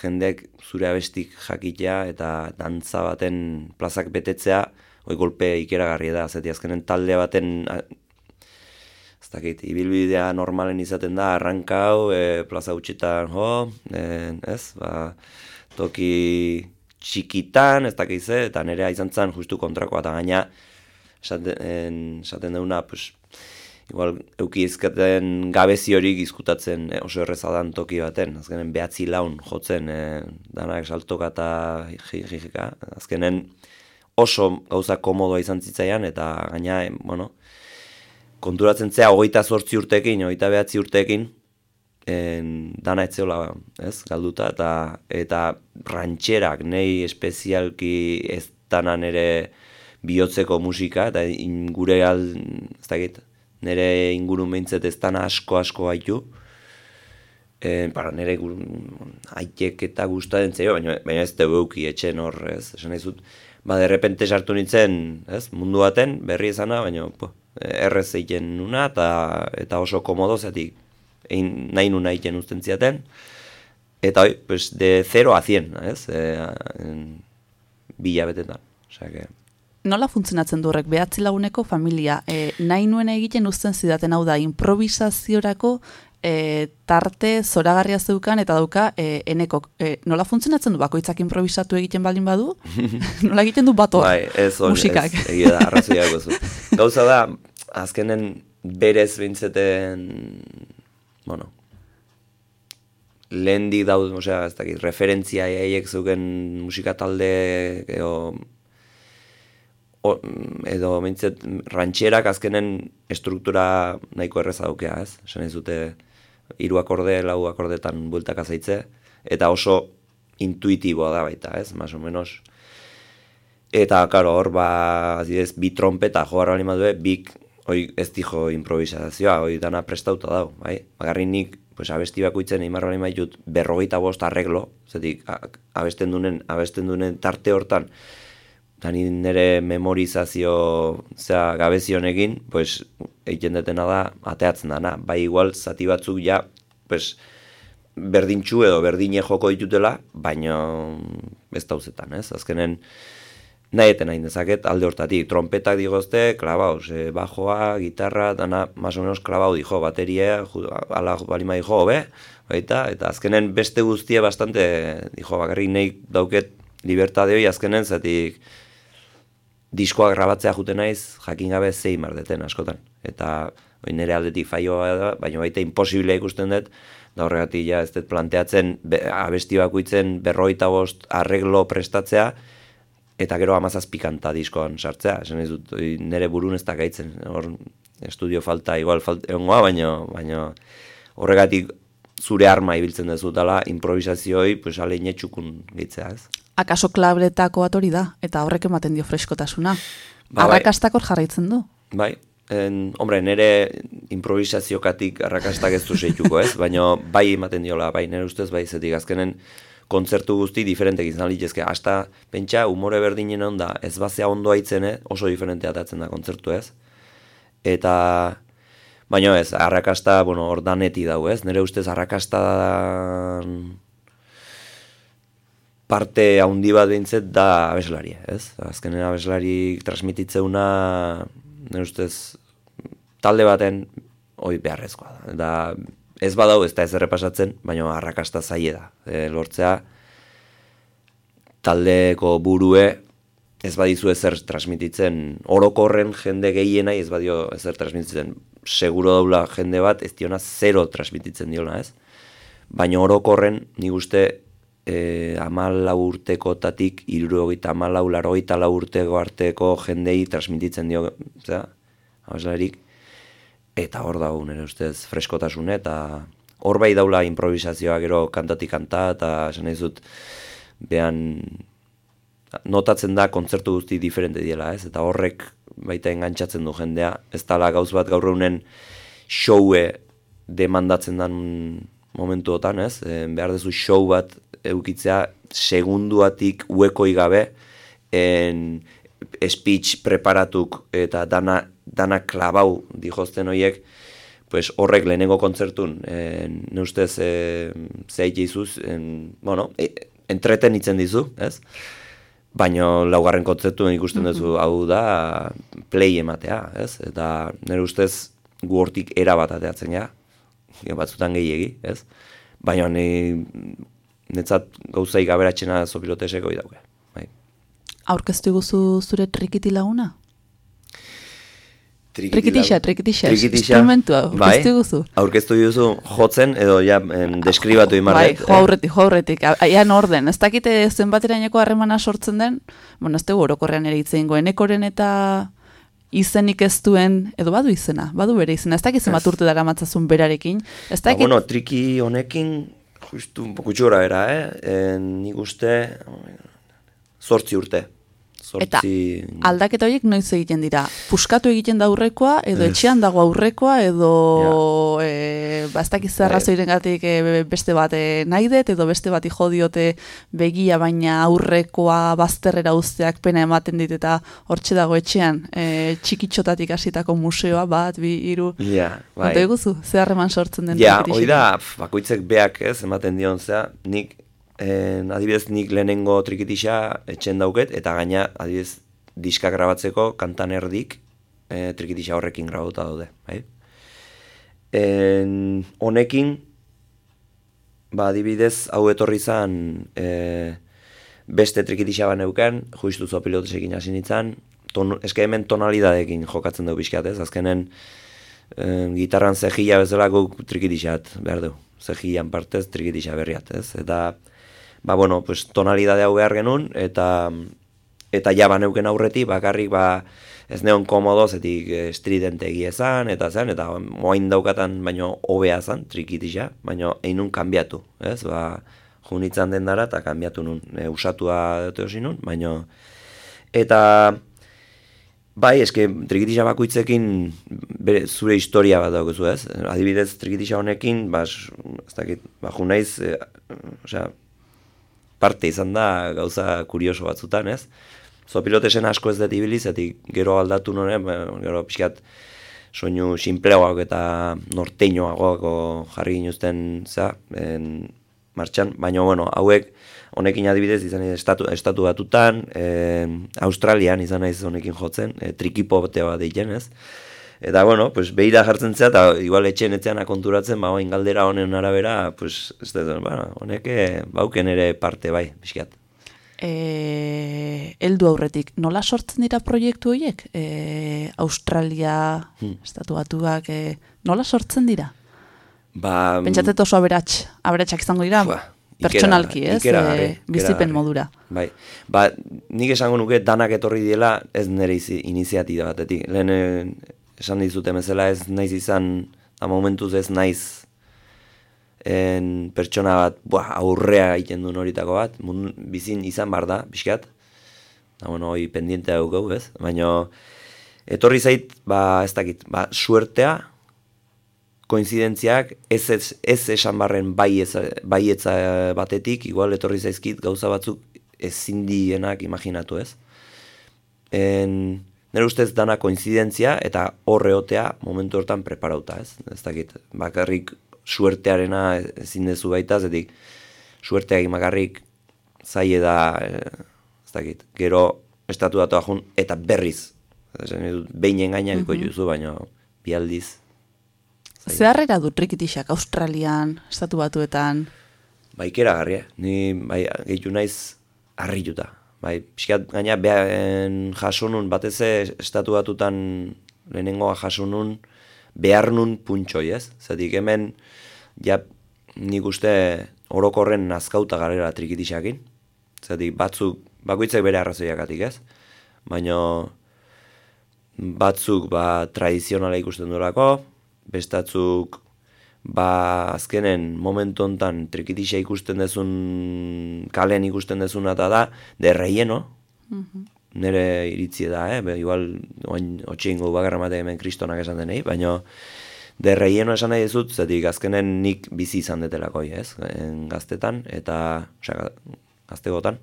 jendek zure abestik jakitea eta dantza baten plazak betetzea, oi golpe ikeragarri da, zeti azkenen talde baten ez dakit, ibilbidea normalen izaten da, arranka hau, e, plaza utxitan, jo, e, ez, ba, toki txikitan, ez dakit ze, eta nerea izan zen justu kontrakoa, eta gaina, esaten, esaten deuna, pues, igual euki izkaten gabezi hori izkutatzen eh, oso erreza dan toki baten, azkenen behatzi laun jotzen, eh, danak saltoka eta jijika, azkenen oso gauza komodoa izan zitzaian, eta gaina, eh, bueno, konturatzen zea hogeita zortzi urtekin, hogeita behatzi urtekin, en, dana etzeola, ez, galduta, eta, eta rantxerak, nei espezialki ez danan ere bihotzeko musika, eta in, gure al, ez dakit, nire ingurun behintzet ez dana asko asko gaitu, e, para nire gur, aitek eta guztaren zeio, baina, baina ez dugu euki etxen hor, ez, esan nahi zut, ba, derrepente sartu nintzen, ez, mundu baten, berri ezana, baina, po, errez egiten nuna, eta, eta oso komodo, zetik, egin nahi nuna egiten uzten ziaten, eta hoi, pues, de 0 a 100, ez, e, en, bila betetan, osea, que... Nola funtzionatzen du horrek behatzi laguneko familia? E, nahi nuen egiten uzten zidaten hau da, improvisaziorako e, tarte zoragarria zeukan eta dauka e, eneko. E, nola funtzionatzen du bakoitzak improvisatu egiten baldin badu? nola egiten du bat hor? Bai, ez hon, musikak. ez, egia da, arrazoia zu. Gauza da, azkenen berez bintzeten, bueno, lehendik daud, osea, ez dakit, referentzia eiek zeuken musika talde, edo, o, edo bintzet, rantxerak azkenen estruktura nahiko erreza daukea, ez? Esan ez dute, hiru akorde, lau akordetan bueltaka zaitze, eta oso intuitiboa da baita, ez? Más o menos, Eta, karo, hor, ba, adidez, bi trompeta joar bali madue, bik, hoi ez dijo improvisazioa, hoi dana prestauta dau, bai? Bagarri nik, pues, abesti bakoitzen egin bali maitut berrogeita bost arreglo, zetik, abesten dunen, abesten dunen tarte hortan, eta ni nire memorizazio, zera, gabezi honekin, pues, egiten detena da, ateatzen dana, bai igual, zati batzuk ja, pues, berdintxu edo berdine joko ditutela, baina ez dauzetan, ez? Azkenen, nahi eten nahi dezaket alde hortatik. Trompetak digozte, klabauz, e, bajoa, gitarra, dana, más o menos klabau dijo, bateria, ala balima dijo, hobe, baita, eta azkenen beste guztia bastante, dijo, bakarrik nahi dauket libertade hori azkenen, zatik diskoak grabatzea juten naiz, jakin gabe zein mardeten askotan. Eta hori nire aldetik faioa da, baina baita imposiblea ikusten dut, da horregatik ja ez dut planteatzen be, abesti bakoitzen berroita bost arreglo prestatzea, eta gero amazazpi kanta diskoan sartzea. Esan ez dut, nire burun ez da gaitzen, hor estudio falta, igual falta, egongoa, baina, baina horregatik zure arma ibiltzen dezutela improvisazioi, pues alein etxukun gehitzea, ez? Akaso klabretako bat hori da, eta horrek ematen dio freskotasuna. Ba, bai. Arrakastakor jarraitzen du. Bai, en, hombre, nire improvisaziokatik arrakastak ez du zeituko, ez? Baina bai ematen diola, bai, nire ustez, bai, zetik azkenen kontzertu guzti diferentek izan litzezke. Hasta, pentsa, umore berdinen onda, ez bazea ondo aitzen, eh? oso diferentea datzen da kontzertu, ez? Eta, baina ez, arrakasta, bueno, hor daneti dau, ez? Nire ustez arrakasta parte handi bat behintzet da abeslari, ez? Azkenen abeslari transmititzeuna, nire ustez, talde baten hoi beharrezkoa da. Da, ez badau ez da ez errepasatzen, baina arrakasta zaie da. E, lortzea, taldeko burue ez badizu ezer transmititzen, orokorren jende gehienai ez badio ezer transmititzen, seguro daula jende bat ez diona zero transmititzen diola, ez? Baina orokorren, nik uste, e, amalau urtekotatik irurogeita amalau, larogeita lau urteko arteko jendei transmititzen dio, zera, abeslarik, eta hor dago nire ustez freskotasune, eta hor bai daula improvisazioa gero kantatik kanta, eta esan nahi dut, behan notatzen da kontzertu guzti diferente diela, ez? Eta horrek baita engantzatzen du jendea, ez dala gauz bat gaur egunen showe demandatzen dan momentuotan, ez? E, behar dezu show bat eukitzea segunduatik uekoi gabe en speech preparatuk eta dana, dana klabau dijozten horiek, pues horrek lehenengo kontzertun, ne ustez e, zeit izuz, en, bueno, e, entreten itzen dizu, ez? Baina laugarren kontzertun ikusten duzu hau da play ematea, ez? Eta nire ustez gu hortik era bat ateatzen ja, batzutan gehiegi, ez? Baina ni netzat gauzaik aberatxena zopiloteseko idauke. Bai. Aurkeztu guzu zure trikiti laguna? Trikiti Trikitixa, trikitixa, Trikitixa, instrumentua, bai. aurkeztu guzu. Aurkeztu duzu jotzen edo ja en, deskribatu Bai, imarret. jo aurretik, jo aurretik. Aian orden, ez dakite zenbateraineko harremana sortzen den, bueno, ez dugu orokorrean ere hitz egingo, enekoren eta izenik ez duen, edo badu izena, badu bere izena, ez dakit zenbat urte dara matzazun berarekin, ez Ba, dakit, bueno, triki honekin, justu poco txora era, eh? En, nik uste, zortzi urte. Eta Zortzi... aldaketa horiek noiz egiten dira? Puskatu egiten da aurrekoa, edo Ez. etxean dago aurrekoa, edo e, ba, ez dakiz Bai. arrazoirengatik e, beste bat e, nahi dut, edo beste bat jo diote begia, baina aurrekoa bazterrera uzteak pena ematen dit, eta hortxe dago etxean, e, txikitxotatik hasitako museoa, bat, bi, hiru, Ja, bai. bai. eguzu, ze harreman sortzen den. Ja, hoi da, bakoitzek beak ez, ematen dion, zea, nik, en, adibidez, nik lehenengo trikitixa etxen dauket, eta gaina, adibidez, diska grabatzeko kantan erdik e, trikitixa horrekin grabauta daude, bai? En, honekin, ba, adibidez, hau etorri zan, e, beste trikitixa ban euken, juistu zopilotesekin hasi nintzen, ton, eske hemen tonalidadekin jokatzen dugu pixkat, ez? Azkenen, e, gitarran zehila bezala guk trikitixat behar du. Zehillan partez trikitixa berriat, ez? Eta, ba, bueno, pues, tonalidade hau behar genuen, eta eta ja baneuken aurretik, bakarrik ba, ez neon komodo, zetik eh, stridentegi ezan, eta zen, eta moain daukatan, baino hobea zan, trikitixa, baino einun kanbiatu, ez? Ba, junitzan den dara, eta kanbiatu nun, e, usatua dute hosi nun, baino, eta, bai, eske, trikitixa bakoitzekin bere, zure historia bat daukazu, ez? Adibidez, trikitixa honekin, ba, ez dakit, ba, ju naiz, e, osea, parte izan da gauza kurioso batzutan, ez? Zopilotesen asko ez dut ibili, zetik gero aldatu nore, ba, gero pixkat soinu sinpleagoak eta norteinoagoak jarri ginuzten, za, en, martxan, baina bueno, hauek honekin adibidez izan estatu, estatu batutan, e, Australian izan naiz honekin jotzen, e, trikipo bat deitzen, ez? Eta bueno, pues beira jartzen zea eta igual etxen etxean akonturatzen, ba orain galdera honen arabera, pues ez da, ba, honek eh, bauken ere parte bai, pixkat. Eh, heldu aurretik, nola sortzen dira proiektu horiek? Eh, Australia, Hmm. estatu batuak, eh, nola sortzen dira? Ba, Pentsatet oso aberats, aberatsak izango dira, ikera- pertsonalki, ez? ikeragarri, Eh, bizipen modura. Bai, ba, nik esango nuke danak etorri diela ez nire izi, iniziatiba batetik. Lehen eh, esan dizute bezala ez naiz izan, da momentuz ez naiz en, pertsona bat, buah, aurrea egiten duen horitako bat, mun, bizin izan bar da, pixkat. Da, bueno, hoi pendiente daukau, ez? Baina, etorri zait, ba, ez dakit, ba, suertea, koinzidentziak ez, ez, ez esan barren bai ez, baietza batetik, igual etorri zaizkit gauza batzuk ezin dienak imaginatu ez. En, nire ustez dana koinzidentzia eta horre otea momentu hortan preparauta ez. Ez dakit, bakarrik suertearena ezin dezu baita, zetik suerteak bakarrik zaie da, eh, ez dakit, gero estatu datu jun, eta berriz. Behin engaina biko juzu, baina bi aldiz Zeharrera du trikitixak Australian, estatu batuetan, Ba, ikeragarria. Ni bai, gehitu naiz harrituta. Bai, pixkat gaina behan jasonun, batez estatu batutan lehenengoa jasonun, behar nun puntxoi, ez? Zatik hemen, ja, nik uste orokorren nazkauta garela trikitixakin. Zatik batzuk, bakoitzak bere arrazoiakatik, ez? Baina batzuk ba, tradizionala ikusten durako, bestatzuk ba, azkenen momentu hontan trikitixa ikusten dezun, kalean ikusten dezuna eta da, de relleno, nire iritzi da, eh? Be, igual, oain, otxingo bagarra mate hemen kristonak esan denei, baina de relleno esan nahi dizut, zetik azkenen nik bizi izan detelako, ez? En gaztetan, eta, osea, gaztegotan.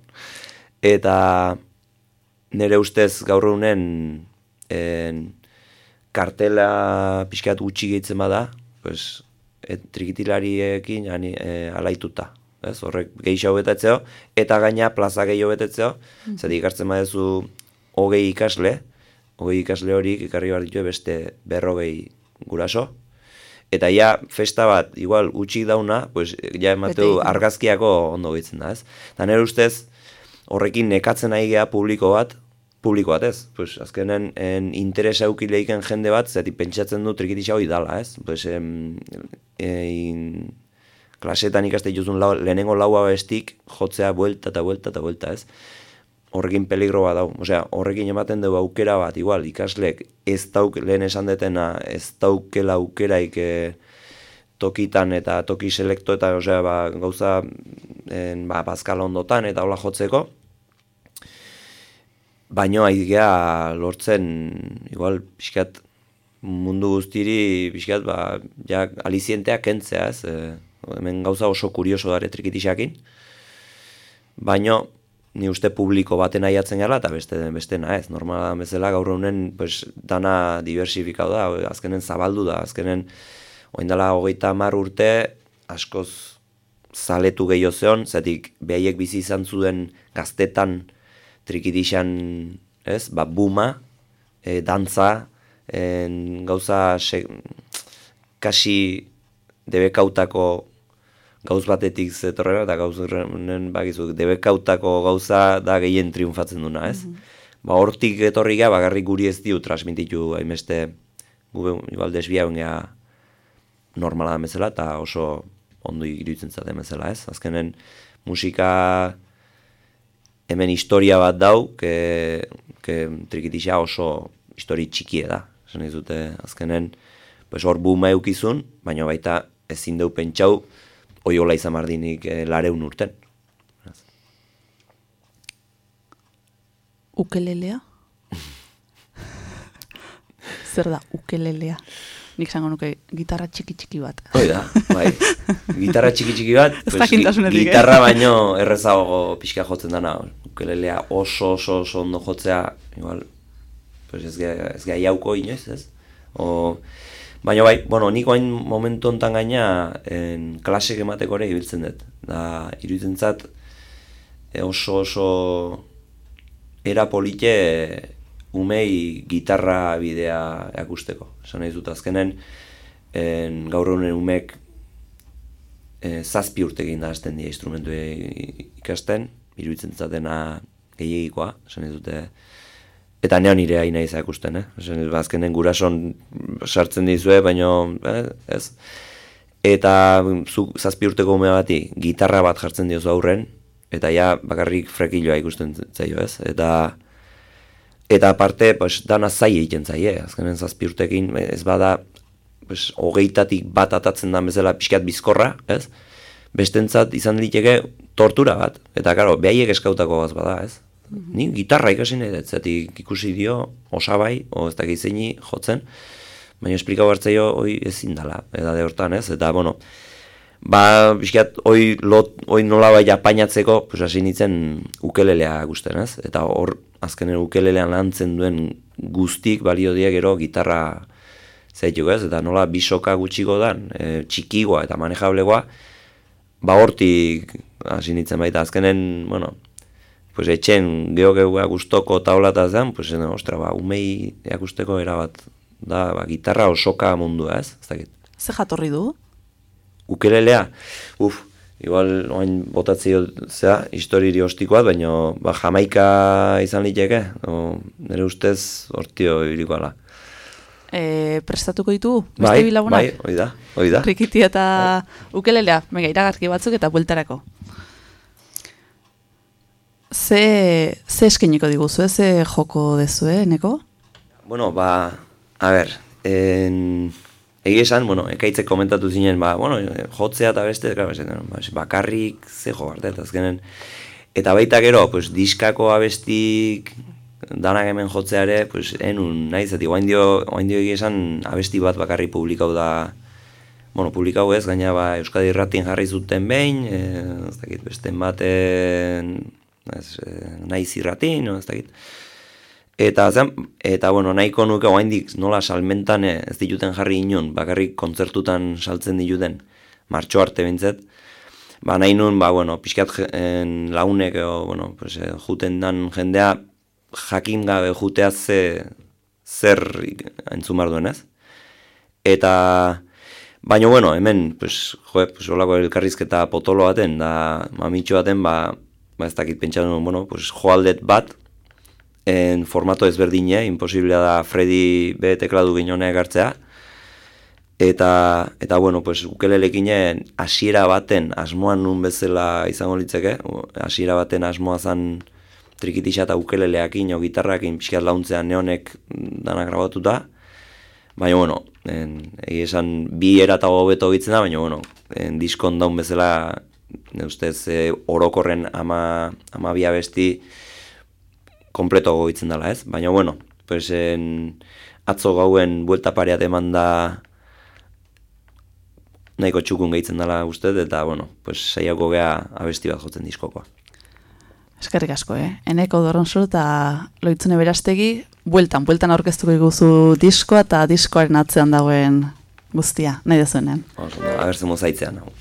Eta nire ustez gaur egunen en, kartela pixkat gutxi gehitzen bada, pues, et, trikitilariekin ani, e, alaituta. Ez, horrek gehiago betetzeo, eta gaina plaza gehiago betetzeo, mm -hmm. ikartzen badezu hogei ikasle, hogei ikasle horik ikarri behar ditu beste berrogei guraso, eta ja festa bat, igual gutxik dauna, pues, ja emateu argazkiako ondo gehitzen da, ez? Eta nire ustez, horrekin nekatzen nahi gea publiko bat, publiko bat ez, pues, azkenen en, interesa eukileiken jende bat, zetik pentsatzen du trikitisa hori dala, ez? Pues, em, e, in, klasetan ikaste dituzun lau, lehenengo laua bestik jotzea buelta eta buelta eta buelta, ez? Horrekin peligro bat dau. Osea, horrekin ematen dugu aukera bat, igual, ikaslek ez dauk, lehen esan detena, ez daukela aukeraik e, tokitan eta toki selekto eta, osea, ba, gauza, en, ba, bazkala ondotan eta hola jotzeko, baino aigea lortzen, igual, pixkat, mundu guztiri, pixkat, ba, ja, alizienteak kentzea, ez? E, hemen gauza oso kurioso dare trikitixakin, baino, ni uste publiko baten aiatzen gala, eta beste bestena ez. Normala bezala gaur honen pues, dana diversifikau da, azkenen zabaldu da, azkenen oindala hogeita hamar urte, askoz zaletu gehiago zeon, zetik behaiek bizi izan zuen gaztetan trikitixan, ez, ba, buma, e, dantza, en, gauza se, kasi debekautako gauz batetik zetorrena, eta gauz horren bakizu, debekautako gauza da gehien triunfatzen duna, ez? Ba, hortik etorri ga, bagarrik guri ez diu transmititu hainbeste, gu igual desbiauen gea normala da bezala, eta oso ondo iruditzen zaten bezala, ez? Azkenen musika hemen historia bat dau, ke, ke trikitixa oso histori txikie da. Esan dizute, azkenen, pues hor buma eukizun, baina baita ezin deu pentsau, oiola izan mardinik e, lareun urten. ukelelea? Zer da ukelelea? Nik zango nuke gitarra txiki txiki bat. Hoi da, bai. Gitarra txiki txiki bat, dakintasunetik, eh? gitarra baino errezago pixka jotzen dana. Ukelelea oso oso oso ondo jotzea, igual, pues ez, ge, ez gai jauko inoiz, ez? O, Baina bai, bueno, nik hain momentu hontan gaina en, klasek emateko ere ibiltzen dut. Da, iruditzen zat, e, oso oso era polite umei gitarra bidea erakusteko. Esan nahi dut azkenen, en, gaur honen umek e, zazpi urte egin da hasten dira instrumentu ikasten, iruditzen zatena gehiagikoa, esan nahi dute, eta neon nire hain nahi ikusten, eh? Esan, azkenen gurason sartzen dizue, baino, eh, ez. Eta zu zazpi urteko umea bati, gitarra bat jartzen diozu aurren, eta ja bakarrik frekiloa ikusten zaio, ez? Eta eta aparte, pues, dana zai egiten zaie, azkenen zazpi urtekin, ez bada, pues, hogeitatik bat atatzen da bezala pixkat bizkorra, ez? Bestentzat izan liteke tortura bat, eta karo, behaiek eskautako gaz bada, ez? Mhm. Ni gitarra ikasi nahi dut, zetik ikusi dio, osabai, o ez da gizeini jotzen, baina esplikau hartzaio hoi ezin dela, edade hortan, ez? Eta, bueno, ba, bizkiat, oi, lot, oi nola bai apainatzeko, pues, hasi nintzen ukelelea gusten, ez? Eta hor, azkenen ukelelean lantzen duen guztik balio dia gero gitarra zaitu, ez? Eta nola bisoka gutxiko dan, e, txikigoa eta manejablegoa, ba hortik hasi nintzen baita, azkenen, bueno, pues etxen geogeuak gustoko taulata zen, pues, no, ostra, ba, umei eakusteko erabat, da, ba, gitarra osoka mundua, ez? Ez dakit. Ze jatorri du? ukelelea, uf, igual oain botatzio zea, historiri ostikoa, baina ba, jamaika izan liteke, o, nire ustez hortio iriko ala. E, prestatuko ditu, bai, bai, oi da, oi da. Rikiti eta bai. ukelelea, mega iragarki batzuk eta bueltarako. Ze, ze eskeniko diguzu, ze joko dezu, eh, neko? Bueno, ba, a ber, en, Egi esan, bueno, ekaitzek komentatu zinen, ba, bueno, jotzea eta beste, gara, ba, bakarrik ze jo barte, eta azkenen. Eta baita gero, pues, diskako abestik danak hemen jotzeare, pues, enun, nahi zati, oain dio, dio egi esan, abesti bat bakarrik publikau da, bueno, publikau ez, gaina ba, Euskadi Irratien jarri zuten behin, e, ez dakit, beste baten, ez, e, nahi zirratin, ez dakit, Eta zen, eta bueno, nahiko nuke oraindik nola salmentan eh, ez dituten jarri inon, bakarrik kontzertutan saltzen dituten martxo arte bintzet. Ba, nahi nun, ba, bueno, pixkat launek, o, bueno, pues, eh, juten dan jendea jakin gabe jutea ze, zer entzumar duen ez. Eta, baina, bueno, hemen, pues, jo, pues, olako elkarrizketa potolo baten, da, mamitxo baten, ba, ba ez dakit pentsa bueno, pues, joaldet bat, en formato ezberdine, imposiblea da Freddy B tekladu ginone egartzea. Eta, eta bueno, pues, ukelelekin hasiera baten asmoan nun bezala izango litzeke, hasiera baten asmoa zan trikitisa eta ukeleleakin o gitarrakin pixkat launtzean neonek danak grabatuta. Baina, bueno, en, esan bi erata hobeto gitzen da, baina, bueno, en, diskon daun bezala, ustez, e, orokorren ama, ama besti, kompleto goitzen dela, ez? Baina, bueno, pues, en, atzo gauen buelta pareat eman da nahiko txukun gehitzen dela uste, eta, bueno, pues, saiako gea abesti bat jotzen diskokoa. Eskerrik asko, eh? Eneko dorronzu eta loitzune berastegi, bueltan, bueltan aurkeztuko iguzu diskoa eta diskoaren atzean dagoen guztia, nahi dezuenen. Agertzen mozaitzean, hau.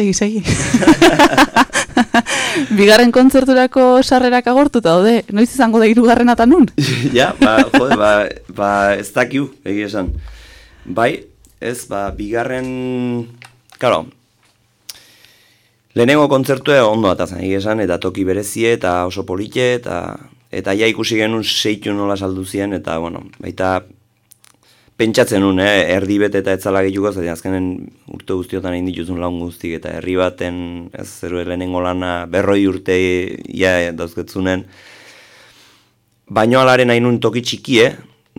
Segi, segi. Bigarren kontzerturako sarrerak agortuta daude. Noiz izango da hirugarrena ta nun? ja, ba, jode, ba, ba, ez dakiu, egia esan. Bai, ez, ba, bigarren, karo, lehenengo kontzertu ondo atazen, egia esan, eta toki berezie, eta oso polite, eta eta ja ikusi genuen seitu nola saldu zien, eta, bueno, baita, pentsatzen nun, eh, erdi bete eta etzala gehituko, zaten azkenen urte guztiotan egin dituzun laun guztik, eta herri baten, ez zeru lehenengo lana, berroi urte ja, dauzketzunen, baino alaren hain nun toki txikie,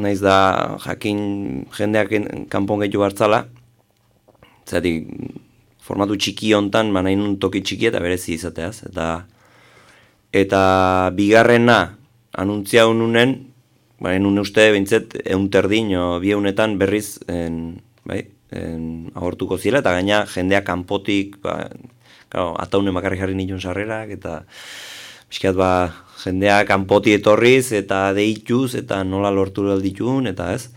naiz da jakin jendeak kanpon gehiago hartzala, zatik formatu txiki hontan, ba nahi nun toki txiki eta berezi izateaz, eta eta bigarrena anuntzia honunen, ba, enun uste bintzet, egun terdin, o, bi berriz, en, bai, en, agortuko zila, eta gaina jendea kanpotik, ba, claro, ataune makarri jarri nituen sarrerak, eta bizkat, ba, jendea kanpoti etorriz, eta deituz, eta nola lortu ditun, eta ez.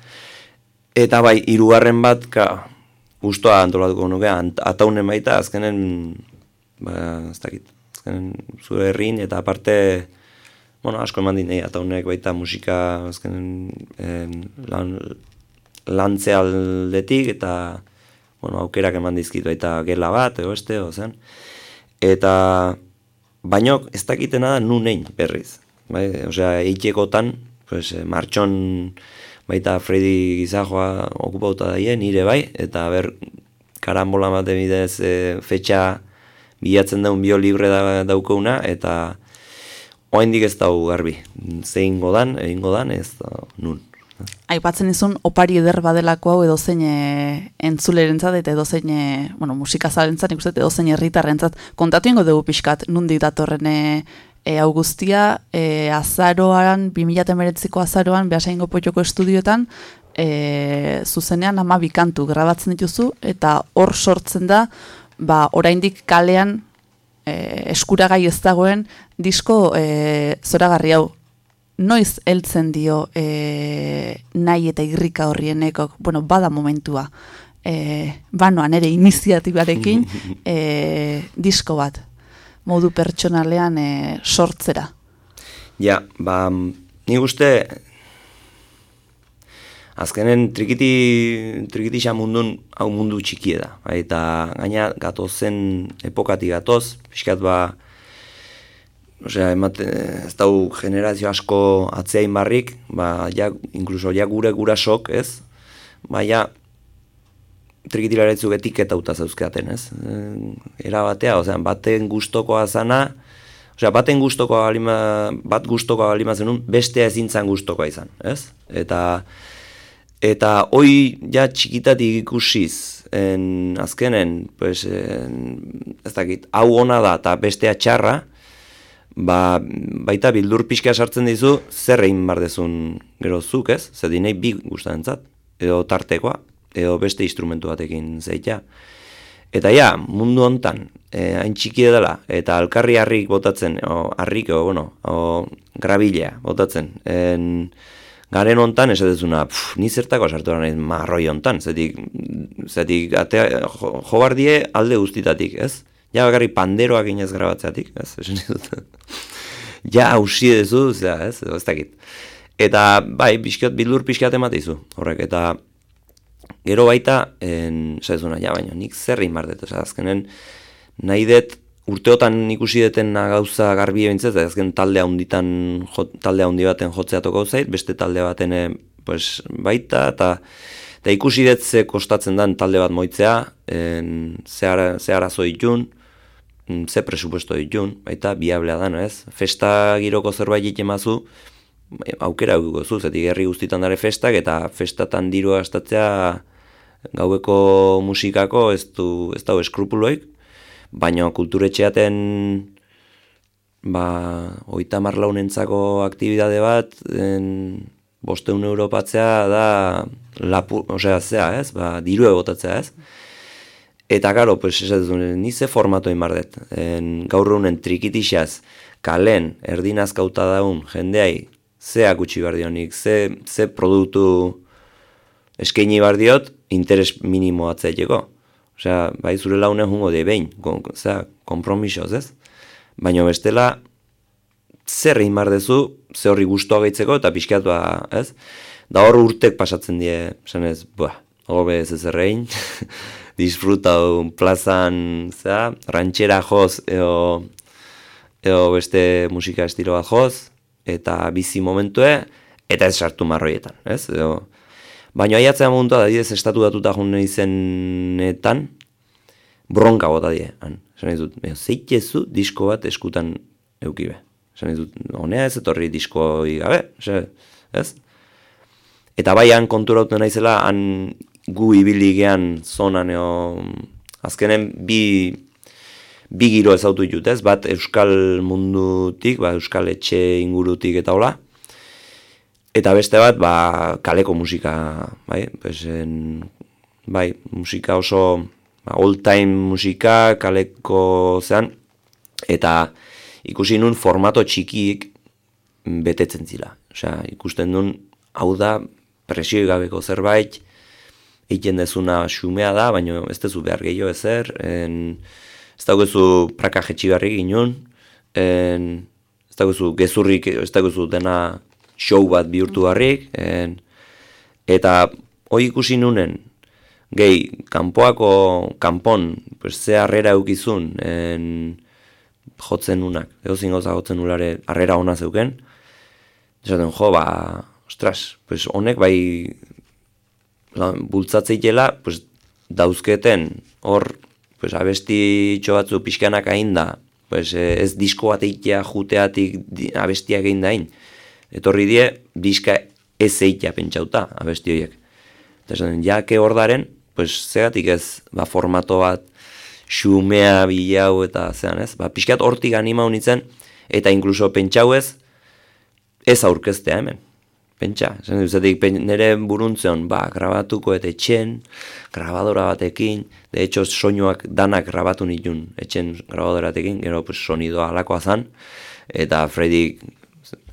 Eta bai, hirugarren bat, ka, guztua antolatuko nuke, ataune baita, azkenen, ba, ez dakit, azkenen, zure herrin, eta aparte, bueno, asko eman dinei, eta honek baita musika azken, en, lan, lantze aldetik, eta bueno, aukerak eman dizkitu, eta gela bat, ego este, zen. Eta, baino, ez dakitena da nu nein berriz. Bai? Osea, eitxekotan, pues, eh, martxon baita Freddy Gizajoa okupauta daie, nire bai, eta ber, karambola bat bidez e, fetxa bilatzen daun bio libre da, daukauna, eta Oaindik ez dago garbi. Zein godan, egin godan, ez da nun. Aipatzen izun, opari eder badelako hau edo zein e, entzulerentzat eta edo zein, e, bueno, musikazalentzat, nik uste, edo zein erritarrentzat. Kontatu ingo dugu pixkat, nundi datorren e, e, augustia, e, azaroan, 2008ko azaroan, behasain potxoko estudioetan, e, zuzenean ama bikantu grabatzen dituzu, eta hor sortzen da, ba, oraindik kalean, e, eskuragai ez dagoen, disko e, zoragarri hau. Noiz heltzen dio e, nahi eta irrika horrieneko, bueno, bada momentua, e, banoan ere iniziatibarekin e, disko bat, modu pertsonalean e, sortzera. Ja, ba, ni uste, azkenen trikiti, trikiti mundun, hau mundu txikie da, eta gaina gatozen epokati gatoz, pixkat ba, Osea, emate, ez dau generazio asko atzeain barrik, ba, ja, inkluso ja gure gurasok, ez? Ba, ja, trikitilaretzu etiketa uta zeuzkeaten, ez? Era batea, osea, baten gustokoa zana, osea, baten gustokoa alima, bat gustokoa alima zenun, bestea ezintzan gustokoa izan, ez? Eta, eta hoi ja txikitatik ikusiz, en, azkenen, pues, en, ez dakit, hau ona da eta bestea txarra, ba, baita bildur pixka sartzen dizu, zer egin bardezun gero zuk, ez? Zer dinei bi guztatzen edo tartekoa, edo beste instrumentu batekin zeitea. Eta ja, mundu hontan, e, hain txiki dela, eta alkarri harrik botatzen, o harrik, o, bueno, o grabilea botatzen, en, garen hontan, ez edezuna, pff, ni zertako sartu nahi marroi hontan, zetik, zetik, atea, jo, jo alde guztitatik, ez? Ja, bakarri panderoak inez grabatzeatik, ez, esan dut. ja, hausi edu, zera, ez, ez dakit. Eta, bai, pixkiot, bildur pixkiat ematizu, horrek, eta gero baita, en, zuna, ja, baina, nik zerri mardet, ez, azkenen, nahi dut, urteotan ikusi deten gauza garbi ebintzez, azken talde handitan, talde handi baten jotzea zait, beste talde baten, eh, pues, baita, eta, eta ikusi dut ze kostatzen den talde bat moitzea, en, ze, arazo ditun, Mm, ze presupuesto ditun, baita biablea da, no ez? Festa giroko zerbait egiten mazu, aukera eguko zu, zetik herri guztitan dare festak, eta festatan diru astatzea gaueko musikako ez du, ez dago eskrupuloik, baina kulturetxeaten ba, oita marlaunentzako aktibidade bat, en, bosteun europatzea da lapu, osea, zea, ez? Ba, diru egotatzea, ez? Eta garo, pues, ez dut, ni ze formatu inbardet. En, gaur honen trikitixaz, kalen, erdinazkauta daun, jendeai, ze akutsi bardionik, ze, ze produktu eskaini bardiot, interes minimo atzaiteko. Osea, bai zure launen jungo de behin, kon, osea, kompromisoz, ez? Baina bestela, zer egin dezu, ze horri guztua gaitzeko, eta pixkat, ba, ez? Da hor urtek pasatzen die, esan ez, ba, hobe ez ez errein, disfruta un plazan, zera, rantxera joz, eo, eo beste musika estilo bat joz, eta bizi momentue, eta ez sartu marroietan, ez? Eo, Baina aiatzea momentua da, didez, estatu datuta jone izenetan, bronka bota die, han. Esan ez dut, zeitezu disko bat eskutan eukibe. Esan ez dut, honea ez etorri disko gabe, ez? Eta bai han konturauten naizela, han gu ibili gean zonan, eo, azkenen bi, bi giro ezautu ditut, ez? Bat euskal mundutik, ba, euskal etxe ingurutik eta hola, Eta beste bat, ba, kaleko musika, bai, pesen, bai, musika oso, ba, old time musika, kaleko zean, eta ikusi nun formato txikiik betetzen zila. Osea, ikusten nun, hau da, presioi gabeko zerbait, egiten dezuna xumea da, baina ez dezu behar gehiago ezer, en, ez dagoezu praka jetxi barri ginen, ez dagoezu gezurrik, ez dagoezu dena show bat bihurtu harrik, en, eta hoi ikusi nunen, gehi, kanpoako, kanpon, pues, ze harrera eukizun, en, jotzen nunak, edo zingoza jotzen nulare harrera ona zeuken, esaten, jo, ba, ostras, pues, honek bai bultzatzeitela, pues, dauzketen, hor, pues, abesti batzu pixkanak ainda, pues, ez disko bat juteatik abestiak egin dain, etorri die, diska ez eitea pentsauta, abesti horiek. Eta esan, jake ordaren, pues, zegatik ez, ba, formato bat, xumea bilau eta zean ez, ba, pixkat hortik anima honitzen, eta inkluso pentsau ez, ez aurkeztea hemen. Pentsa, esan duzetik, pen, nire buruntzeon, ba, grabatuko eta etxen, grabadora batekin, de hecho, soinuak danak grabatu nitun, etxen grabadora batekin, gero, pues, sonidoa alakoa zan, eta Freddy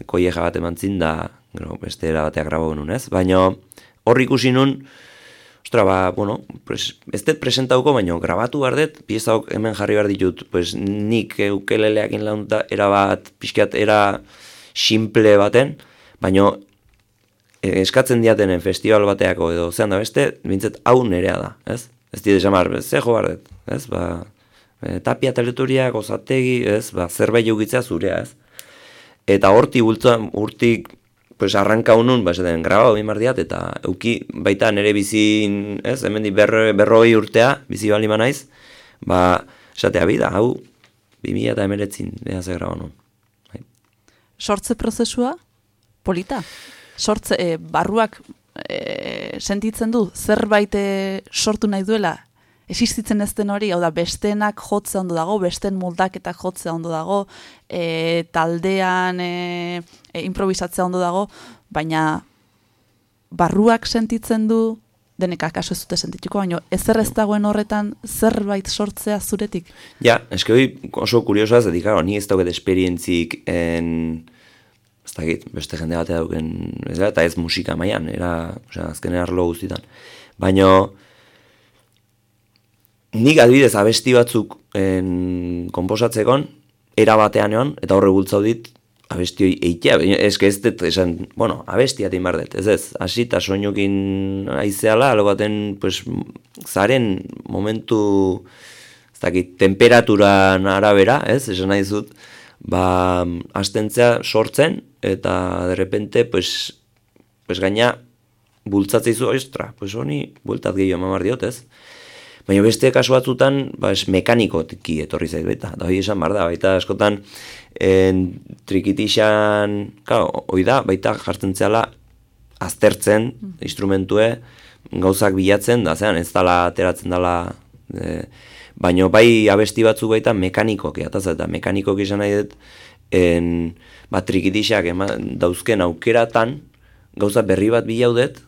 koieja bat eman zin da, gero, beste era bateak grabo genuen, ez? Baina hor ikusi nun, ostra, ba, bueno, pues, ez dut presentauko, baina grabatu behar dut, piezak hemen jarri behar ditut, pues, nik ukeleleak inlaunta, era bat, pixkat, era simple baten, baina eskatzen diatenen festival bateako edo zean da beste, bintzet hau nerea da, ez? Ez dira esamar, ze jo behar dut, ez? Ba, e, tapia teleturia, gozategi, ez? Ba, zerbait jugitzea zurea, ez? Eta horti bultzen, urtik pues arranka unun, ba, esaten, graba hori mardiat, eta euki baita nere bizi, ez, hemen di berroi urtea, bizi bali naiz, ba, esatea bida, hau, 2000 eta emeretzin, beha ze graba nun. Bai. Sortze prozesua, polita? Sortze, e, barruak e, sentitzen du, zerbait eh, sortu nahi duela, existitzen ez den hori, hau da, bestenak jotze ondo dago, besten moldaketak jotze ondo dago, e, taldean e, e, improvisatzea ondo dago, baina barruak sentitzen du, denek akaso ez dute sentituko, baina ezer ez dagoen horretan zerbait sortzea zuretik? Ja, eske hori oso kuriosoa ez dedikaro, ni ez dauket esperientzik en, ez dakit, beste jende batea dauken, ez da, eta ez musika maian, era, osea, azken erlo guztietan. Baina, nik adibidez abesti batzuk en, komposatzekon, era batean egon, eta horre bultzau dit, abesti hori eitea, ez ez dut, esan, bueno, abesti atin dut, ez ez, hasi eta soinukin aizeala, alo baten, pues, zaren momentu, ez dakit, temperaturan arabera, ez, esan nahi zut, ba, astentzea sortzen, eta derrepente, pues, pues gaina, bultzatzeizu, ostra, pues honi, bultat gehiago mamar diot, ez, Baina beste kasu batzutan, ba, es mekanikotik etorri zait baita. Da hori esan bar da, baita askotan en, trikitixan, claro, hori da, baita jartzen zehala aztertzen mm. instrumentue, gauzak bilatzen, da zean, ez dala ateratzen dala, e, baina bai abesti batzu baita mekanikoak, eta eta mekanikoak izan nahi dut, en, ba, trikitixak dauzken aukeratan, gauza berri bat bilaudet,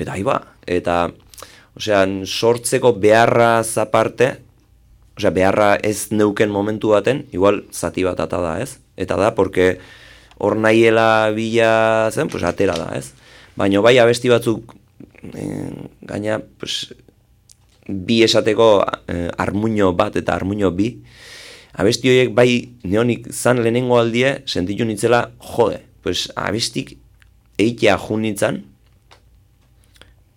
eta haiba, eta Osea, sortzeko beharra zaparte, osea, beharra ez neuken momentu baten, igual zati bat ata da, ez? Eta da, porque hor nahiela bila zen, pues atera da, ez? Baina bai abesti batzuk, e, gaina, pues, bi esateko eh, armuño bat eta armuño bi, abesti horiek bai neonik zan lehenengo aldie, sentitu nitzela, jode, pues abestik eitea jun nintzen,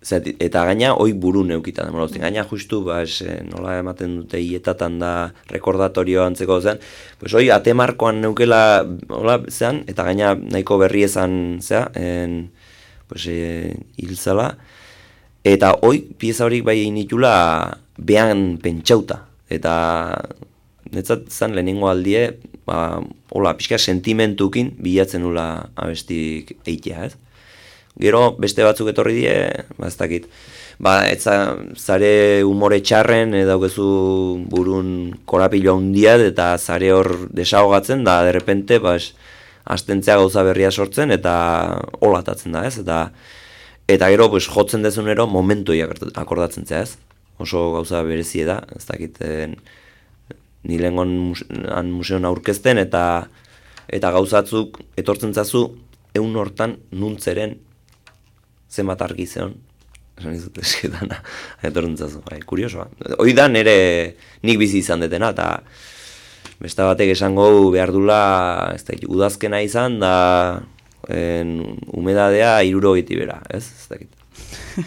Zet, eta gaina hoi buru neukitan, mm. gaina justu, ba, es, eh, nola ematen dute hietatan da rekordatorio antzeko zen, pues hoi atemarkoan neukela, hola, zean, eta gaina nahiko berri ezan, zea, en, pues, e, hilzala, eta hoi pieza horik bai initula behan pentsauta, eta netzat zen lehenengo aldie, ba, hola, pixka sentimentukin bilatzen nula abestik eitea, ez? Gero beste batzuk etorri die, ba ez dakit. Ba, etza zare umore txarren e, daukezu burun korapilo handia eta zare hor desagogatzen da derrepente ba astentzea gauza berria sortzen eta olatatzen da, ez? Eta eta gero pues jotzen dezunero momentu akordatzen zea, ez? Oso gauza berezie da, ez dakit en, ni lengon museoan aurkezten eta eta gauzatzuk etortzen zazu eun hortan nuntzeren zenbat argi zeon, esan izut esketana, etorrentzazu, bai, kuriosoa. Hoi da nire nik bizi izan detena, eta beste batek esango behar dula, ez da, udazkena izan, da en, umedadea iruro giti bera, ez? Ez da,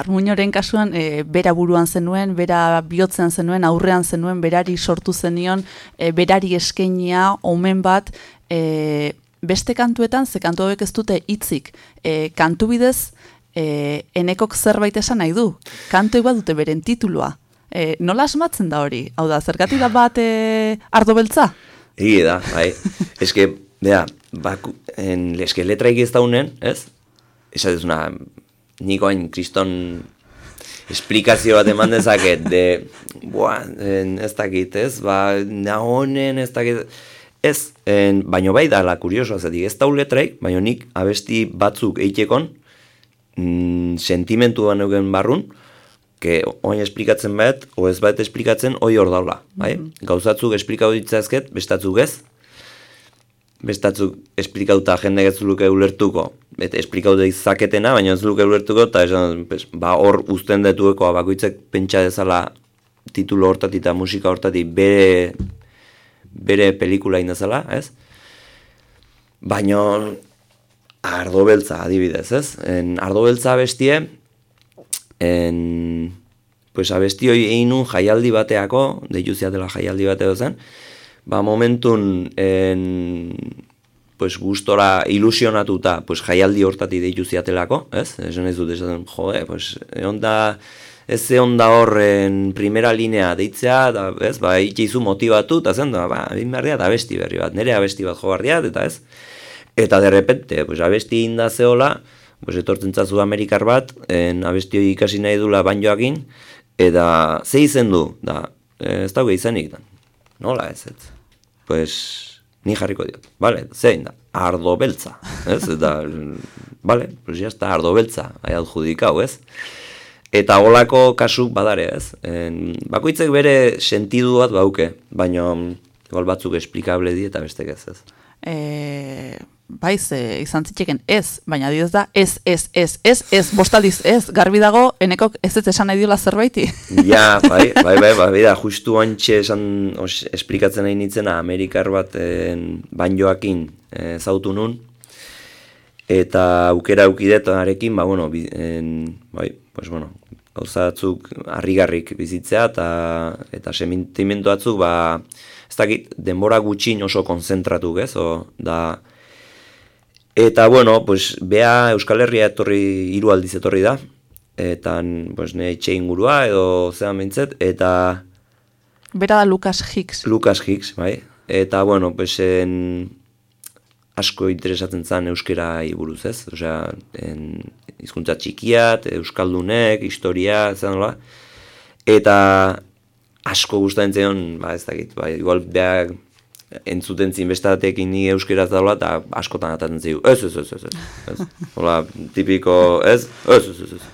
Armuñoren kasuan, e, bera buruan zenuen, bera bihotzen zenuen, aurrean zenuen, berari sortu zenion, e, berari eskenia, omen bat, e, beste kantuetan, ze kantu hauek ez dute hitzik, e, kantu bidez, e, enekok zerbait esan nahi du. Kantu bat dute beren titulua. E, nola asmatzen da hori? Hau da, zergati da bat e, ardo beltza? Egi da, bai. Eske, bera, baku, en, eske letra ez daunen, ez? Ez ez una, niko hain kriston esplikazio bat eman dezaket, de, boa, en, ez dakit, ez? Ba, nahonen, ez dakit, Ez, en, baino bai da la kuriosoa, zetik ez da uletreik, baino nik abesti batzuk eitekon, mm, sentimentu ban eugen barrun, ke oin esplikatzen bat, o ez bat esplikatzen, oi hor daula. Bai? Mm -hmm. Gauzatzuk esplikau ditzazket, bestatzuk ez, bestatzuk esplikauta jende ez luke ulertuko, eta esplikau zaketena, baina ez luke ulertuko, eta esan, ba, hor uzten detueko, bakoitzek pentsa dezala titulo hortatik eta musika hortatik bere bere pelikula indazala, ez? Baina ardo beltza adibidez, ez? En ardo beltza bestie, en, pues abesti hori egin jaialdi bateako, deitu dela jaialdi bateo zen, ba momentun en, pues gustora ilusionatuta pues jaialdi hortati deitu ziatelako, ez? Esan ez dut, esan, jode, pues egon da, ez ze onda horren primera linea deitzea, da, ez, ba, itxizu motibatu, eta zen, da, ba, egin behar eta abesti berri bat, nire abesti bat jo eta ez, eta derrepente, pues, abesti inda zehola, pues, etortzen zazu Amerikar bat, en, abesti hori ikasi nahi dula banjoakin, eta ze izen du, da, ez dauge izenik, da, nola ez, ez, pues, ni jarriko diot, bale, zein da, ardo beltza, ez, eta, bale, pues, jazta, ardo beltza, ahi adjudikau, ez, Eta holako kasu badare ez. En, bakoitzek bere sentidu bat bauke, baina igual batzuk esplikable di eta beste ez ez. E, baiz, e, izan zitzeken ez, baina dioz da ez, ez, ez, ez, ez, bostaliz ez, garbi dago, enekok ez ez esan nahi diola zerbaiti. Ja, bai, bai, bai, bai, bai, justu antxe esan os, esplikatzen nahi nintzen Amerikar bat en, banjoakin e, zautu nun, eta aukera arekin, ba, bueno, en, bai, pues bueno, gauzatzuk harrigarrik bizitzea eta eta sentimendu batzuk ba ez dakit denbora gutxin oso konzentratu ez? O, da. Eta bueno pues bea Euskal Herria etorri hiru aldiz etorri da. Eta pues ne etxe ingurua edo zean mintzet eta bera da Lucas Hicks. Lucas Hicks bai. Eta bueno pues en asko interesatzen zan euskera buruz, ez? Osea, en hizkuntza txikiat, euskaldunek, historia, zen nola. Eta asko gustatzen zion, ba, ez dakit, ba, igual beak entzuten zin bestatekin ni euskeraz daula, eta askotan atatzen ziu, ez, ez, ez, ez, ez, hola, tipiko, ez, ez, ez, ez, ez.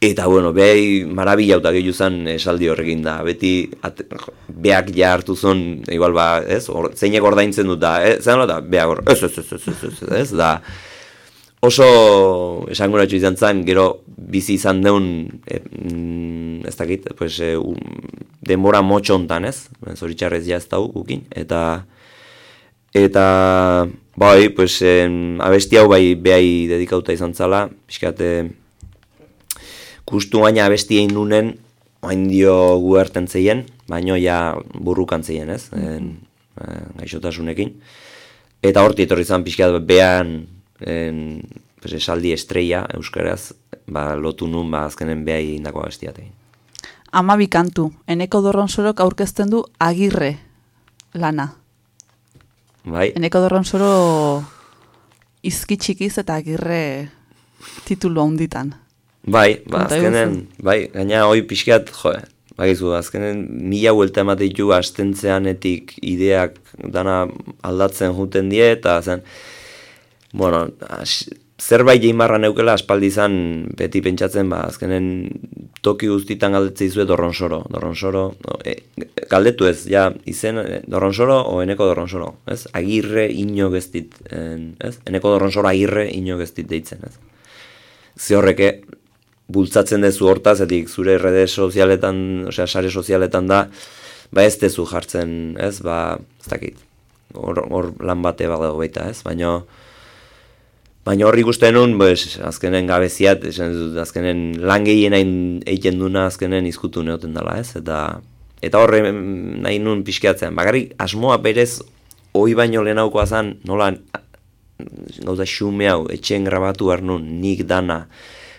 Eta, bueno, behai marabila eta gehiu zen esaldi horrekin da, beti at, beak ja hartu zuen, igual ba, ez, or, zeinek ordaintzen dut da, ez, zen da, beak hor, ez, ez, ez, ez, ez, ez, ez, da, oso esangoratxo izan zen, gero bizi izan deun, e, mm, ez dakit, pues, e, un, denbora motxo hontan, ez? Zoritxarrez ja ez da gukin, eta eta bai, pues, en, abesti hau bai behai dedikauta izan zala, pixkate kustu baina abesti egin nunen, hain dio gu erten zeien, baino ja burrukan zeien, ez? En, e, gaixotasunekin. Eta horti etorri zan pixkat behan en, pues, esaldi estrella euskaraz, ba, lotu nun ba, azkenen behai indako abestiatein. Amabi kantu, eneko dorronsorok aurkezten du agirre lana. Bai, Eneko dorronsoro izki txikiz eta agirre titulu handitan. bai, ba, azkenen, bai, gaina hoi pixkat, jo, bagizu, azkenen mila huelta emate ditu astentzeanetik ideak dana aldatzen juten die, eta zen, bueno, as, zerbait jeimarra neukela aspaldi izan beti pentsatzen, ba, azkenen toki guztitan galdetzei zue dorronsoro, dorronsoro, no, e, galdetu ez, ja, izen, e, dorronsoro o eneko dorronsoro, ez? Agirre ino gestit, en, ez? Eneko dorronsoro agirre ino gestit deitzen, ez? Ze horreke, bultzatzen dezu hortaz, etik zure rede sozialetan, osea, sare sozialetan da, ba ez dezu jartzen, ez, ba, ez dakit, hor, hor lan bate badago baita, ez, baina, baina horri ikusten nun, azkenen gabeziat, esan dut, azkenen lan gehien egiten duna azkenen izkutu neoten dela, ez, eta, eta horre nahi nun pixkeatzen, bakarrik asmoa berez, hoi baino lehenaukoa zen, nola, gauza xume hau, etxen grabatu behar nun, nik dana,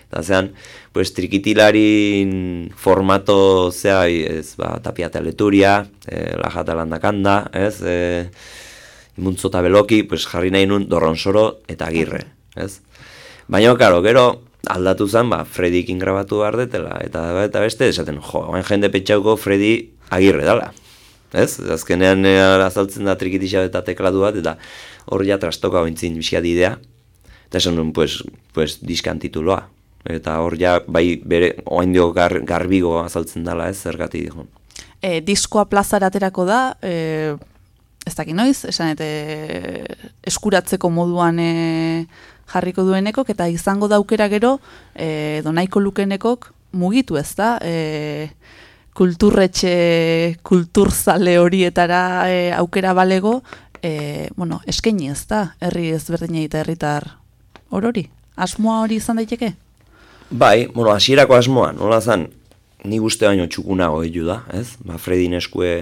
eta zean, pues trikitilarin formato zea, ez, ba, tapia teleturia, e, lajata landakanda, ez, e, imuntzo eta beloki, pues jarri nahi nun dorronsoro eta agirre, ez? Baina, karo, gero aldatu zen, ba, Fredikin grabatu behar detela, eta, eta beste, esaten, jo, hain jende petxauko Fredi agirre dala. Ez? Azkenean e, azaltzen da trikitisa eta teklatu bat, eta hor ja trastoka ointzin bizkat idea. Eta esan nuen, pues, pues diskan tituloa. Eta hor ja, bai, bere, oain dio gar, garbigo azaltzen dela, ez, zergati dijon. E, diskoa plazara aterako da, e, ez dakit noiz, esan eta eskuratzeko moduan e, jarriko duenekok, eta izango da aukera gero, e, donaiko lukenekok mugitu ez da, e, kulturretxe, kulturzale horietara e, aukera balego, e, bueno, eskaini ez da, herri ezberdinei eta herritar orori. Asmoa hori izan daiteke? Bai, bueno, hasierako asmoa, nola zan, ni uste baino txukunago egiu da, ez? Ba, Fredin eskue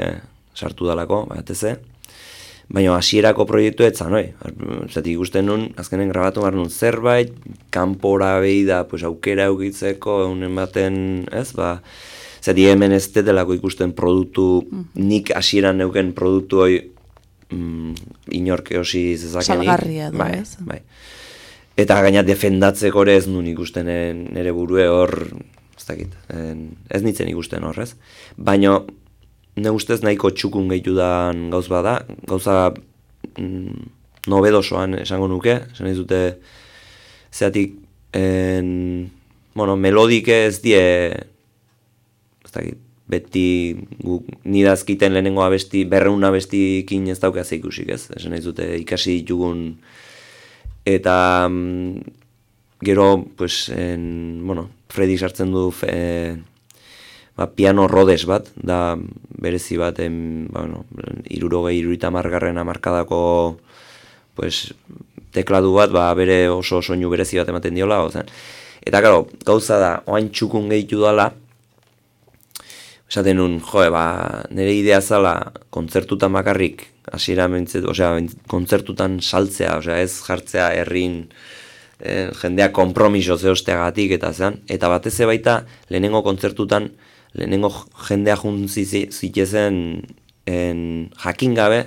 sartu dalako, bat eze. Baina hasierako proiektu etzan, oi? Zatik ikusten nun, azkenen grabatu behar nun zerbait, kanpora behi da, pues, aukera eukitzeko, eunen baten, ez? Ba, zati hemen ez delako ikusten produktu, nik hasieran neuken produktu hoi mm, inork eosi zezakenik. Salgarria du, bai, ez? Bai. Eta gaina defendatzeko ere ez nun ikusten nere burue hor, ez dakit, en, ez nintzen ikusten horrez. Baina, ne ustez nahiko txukun gehitu dan gauz bada, gauza mm, nobedosoan esango nuke, esan dute, zeatik, en, bueno, melodike ez die, ez dakit, beti gu, nidazkiten lehenengo abesti, berreun abestikin ez dauka ikusik ez, esan nahi dute ikasi ditugun eta mm, gero pues en, bueno, Freddy sartzen du e, ba, piano rodes bat da berezi bat en, ba, bueno, irurogei iruita margarren amarkadako pues, tekladu bat ba, bere oso soinu berezi bat ematen diola ozen. eta gero, gauza da oain txukun gehitu dala esaten nun, jo, ba, nire idea zala kontzertutan bakarrik hasiera mentzet, osea, kontzertutan saltzea, osea, ez jartzea herrin eh, jendea kompromiso zeosteagatik eta zean, eta batez baita lehenengo kontzertutan lehenengo jendea juntzi zitezen en, jakin gabe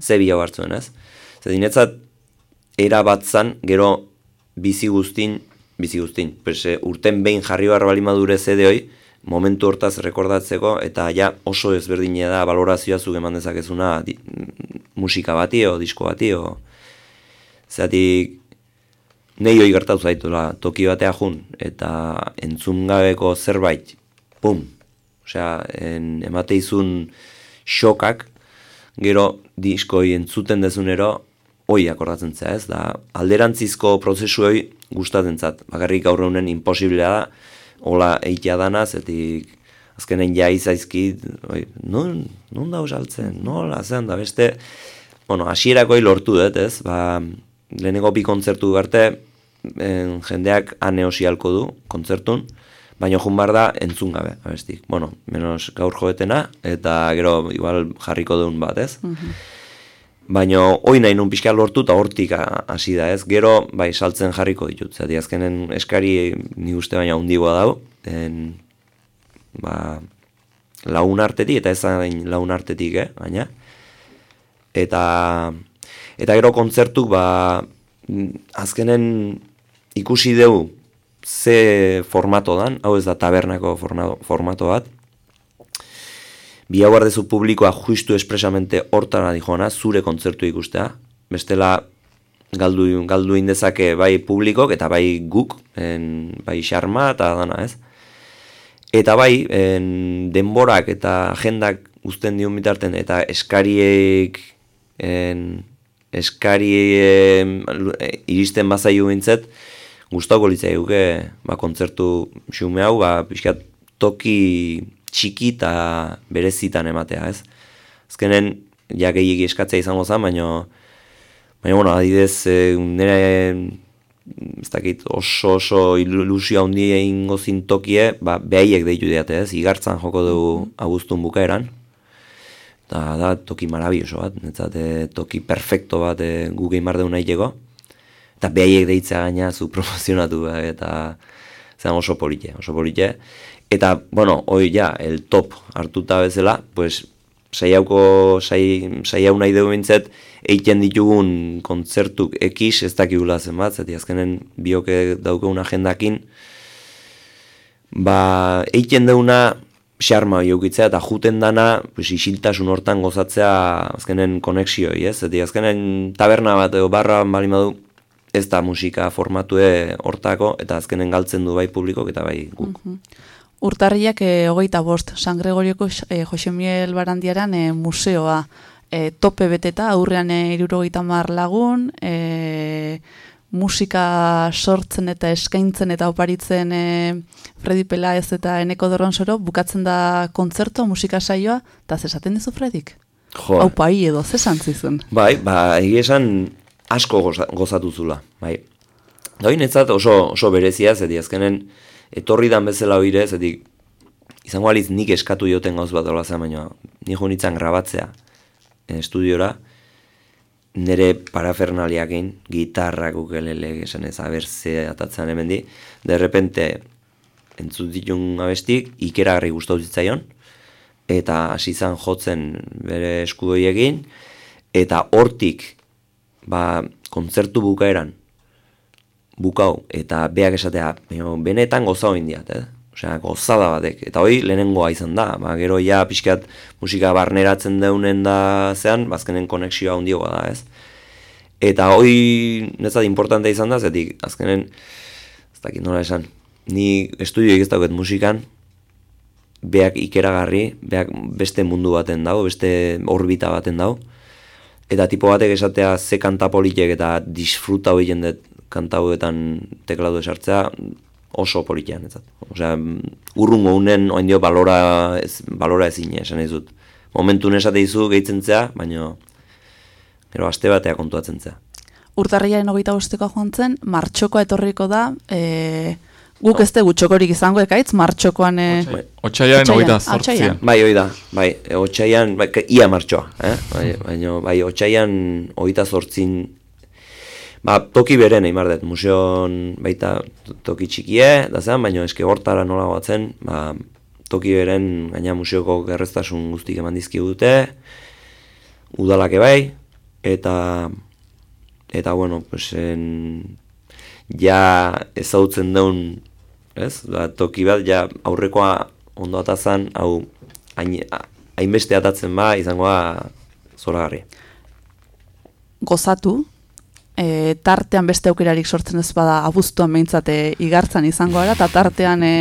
ze bila hartzuen, ez? Zer dinetzat, era bat zan, gero bizi guztin, bizi guztin, pues, eh, urten behin jarri barra bali madure zede hoi, momentu hortaz rekordatzeko eta ja oso ezberdina da valorazioa zuk eman dezakezuna di, musika bati o disko bati o zeatik nei hoi gertatu zaitula toki batea jun eta entzun gabeko zerbait pum osea en, emate izun xokak gero diskoi entzuten dezunero hoi akordatzen zea ez? Da alderantzizko prozesu hoi gustatzen zat. Bakarrik gaur egunen imposiblea da hola eitea dana, zetik azkenen ja izaizkit, oi, nun, nun da saltzen, nola, zean da, beste, bueno, hasierakoi lortu dut, ez, ba, lehenengo bi kontzertu arte, en, jendeak aneosialko du, kontzertun, baina joan behar da entzun gabe, abestik. Bueno, menos gaur joetena, eta gero igual jarriko duen bat, ez? Baina hoi nahi nun pixka lortu eta hortik hasi da, ez? Gero, bai, saltzen jarriko ditut. Zati, azkenen eskari ni uste baina hundigoa dau, en, ba, laun artetik, eta ez hain laun artetik, eh, baina. Eta, eta gero kontzertuk, ba, mm, azkenen ikusi dugu ze formato dan, hau ez da tabernako formato, formato bat, bi hau dezu publikoa justu espresamente hortara dijoana, zure kontzertu ikustea, bestela galdu, galdu indezake bai publikok eta bai guk, en, bai xarma eta dana ez. Eta bai, en, denborak eta agendak uzten dion bitarten eta eskariek en, eskari e, iristen bazaio bintzet, gustauko litzai guke ba, kontzertu xume hau, ba, pixkat toki txiki eta berezitan ematea, ez? Azkenen, ja gehiagi eskatzea izango zen, baina, baina, bueno, adidez, e, nire, ez dakit, oso oso ilusio handi egingo zintokie, ba, behaiek deitu diate, ez? Igartzan joko dugu abuztun bukaeran, eta da toki marabioso bat, netzat, e, toki perfecto bat e, gu gehi mar deun nahiego, eta behaiek deitzea gaina zu promozionatu, eta zen oso polite, oso polite. Eta, bueno, hoi ja, el top hartuta bezala, pues, saiauko, sai, saiau nahi dugu bintzet, eiten ditugun kontzertuk ekiz ez dakigula zenbat, zeti azkenen bioke daukegun agendakin, ba, eiten deuna xarma hori eukitzea eta juten dana pues, isiltasun hortan gozatzea azkenen konexioi, ez? Zeti azkenen taberna bat edo barra bali badu ez da musika formatue hortako eta azkenen galtzen du bai publikok eta bai guk. Urtarriak e, hogeita bost, San Gregorioko e, Josemiel Barandiaran e, museoa e, tope beteta, aurrean e, irurogeita mar lagun, e, musika sortzen eta eskaintzen eta oparitzen e, Fredi Pelaez eta Eneko Dorronsoro, bukatzen da kontzerto, musika saioa, eta zesaten dizu Fredik? Jo, Hau pai edo, zesan zizun? Bai, ba, egia esan asko goza, gozatu zula, bai. Da netzat oso, oso berezia, zeti azkenen etorri dan bezala hoire, zeti izango aliz nik eskatu joten gauz bat hola baina nik jo nintzen grabatzea estudiora, nire parafernaliakin, gitarrak ukelele, esan ez, abertze atatzen hemendi, de repente entzut ditun abestik, ikeragarri gustau zitzaion, eta hasi izan jotzen bere eskudoiekin, eta hortik, ba, kontzertu bukaeran, bukau, eta beak esatea, "Baina benetan gozau indiat, eh? Osea, gozada batek. Eta hoi lehenengoa izan da, ba, gero ja pixkat musika barneratzen deunen da zean, bazkenen konexioa handioa da, ez? Eta hoi netzat importantea izan da, zetik azkenen, ez dakit nola esan, ni estudioik ez dauket musikan, beak ikeragarri, beak beste mundu baten dago, beste orbita baten dago, eta tipo batek esatea ze kanta politek eta disfruta hori jendet kanta hauetan tekladu esartzea oso politian, etzat. Osea, urrungo unen, oain dio, balora, ez, balora ezin, esan ez dut. Momentun esate izu gehitzen zea, baina gero aste batea kontuatzen zea. Urtarriaren hogeita bosteko joan zen, martxokoa etorriko da, e, guk ez dugu txokorik izango ekaitz, martxokoan... E, Otsaian, hogeita otsaian. zortzian. Bai, hoi da, bai, otxaian, bai, ia martxoa, eh? bai, baina, bai, otxaian hogeita zortzin, ba, toki beren egin behar dut, museon baita to- toki txikie, da zean, baina eske hortara nola batzen, ba, toki beren gaina museoko gerreztasun guztik eman dizkigute, udalake bai, eta, eta bueno, pues, en, ja ezautzen daun, ez, ba, toki bat, ja aurrekoa ondo atazan, hau, hain- hainbeste atatzen ba, izangoa zoragarri. gozatu, e, tartean beste aukerarik sortzen ez bada abuztuan behintzat e, igartzan izango gara, eta tartean e,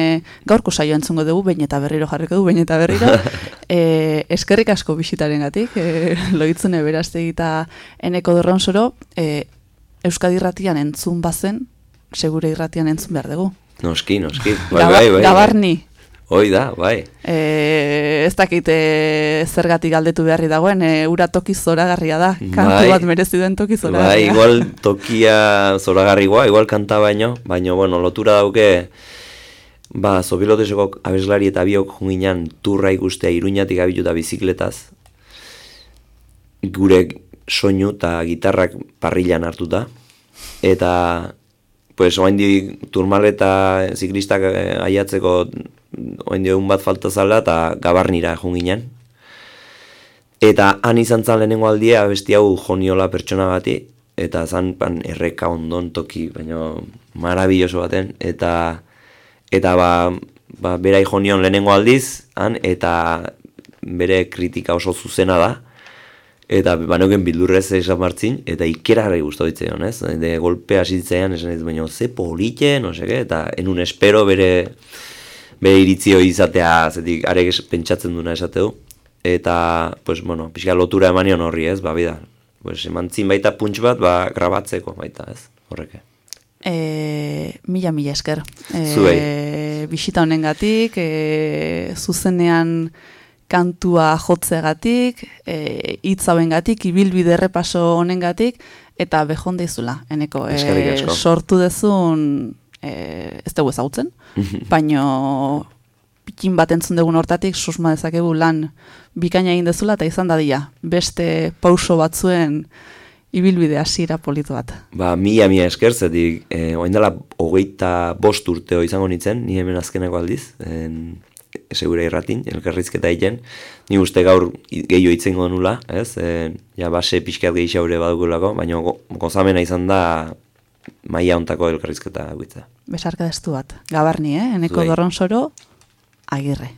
gaurko saio entzungo dugu, behin eta berriro jarriko du, behin eta berriro. E, eskerrik asko bisitaren gatik, e, loitzune beraztegi eta eneko dorronsoro, e, Euskadi irratian entzun bazen, segure irratian entzun behar dugu. Noski, noski. Bai, Gaba- bai, bai. Gabarni, Hoi da, bai. E, ez dakit e, zergatik galdetu beharri dagoen, e, ura toki zoragarria da, kantu Bai. bat merezi den toki Bai, zoragarria. igual tokia zoragarrigoa, igual kanta baino, baina, bueno, lotura dauke, ba, zobiloteseko abeslari eta biok junginan turra ikustea iruñatik abituta bizikletaz, gure soinu eta gitarrak parrilan hartuta, eta, pues, oain di turmal eta ziklistak eh, aiatzeko, oain di egun bat falta zala, eta gabarnira junginan, Eta han izan zan lehenengo aldia abesti hau joniola pertsona bati, eta zan pan erreka ondon toki, baina marabilloso baten, eta eta ba, ba berai jonion lehenengo aldiz, han, eta bere kritika oso zuzena da, eta banoken bildurrez esan martzin, eta ikerarri guztu ditzen, ez? De golpe hasitzean esan ez, baina ze polite, no seke, eta enun espero bere bere iritzio izatea, zetik arek pentsatzen duna esate du. Eta, pues, bueno, pixka lotura emanion horri, ez, ba, bida. Pues, emantzin baita punts bat, ba, grabatzeko baita, ez, horreke. E, mila mila esker. E, Zuei. bisita honengatik, e, zuzenean kantua jotzegatik, e, hauengatik, ibilbide errepaso honengatik, eta behon deizula, eneko. Asko. sortu dezun, e, ez dugu ezagutzen, baino pikin bat entzun dugun hortatik, susma dezakegu lan bikaina egin dezula, eta izan dadia, beste pauso batzuen ibilbide hasiera politu bat. Ba, mila mila esker, zetik, eh, oain dela hogeita bost urteo izango nintzen, ni hemen azkeneko aldiz, en, segura irratin, elkarrizketa egiten, ni uste gaur gehiago itzengo nula, ez, en, ja base pixkat gehiago ere badukulako, baina go, gozamena izan da maia ontako elkarrizketa guitza. Besarka destu bat. Gabarni, eh? Eneko Zuei. dorronsoro, agirre.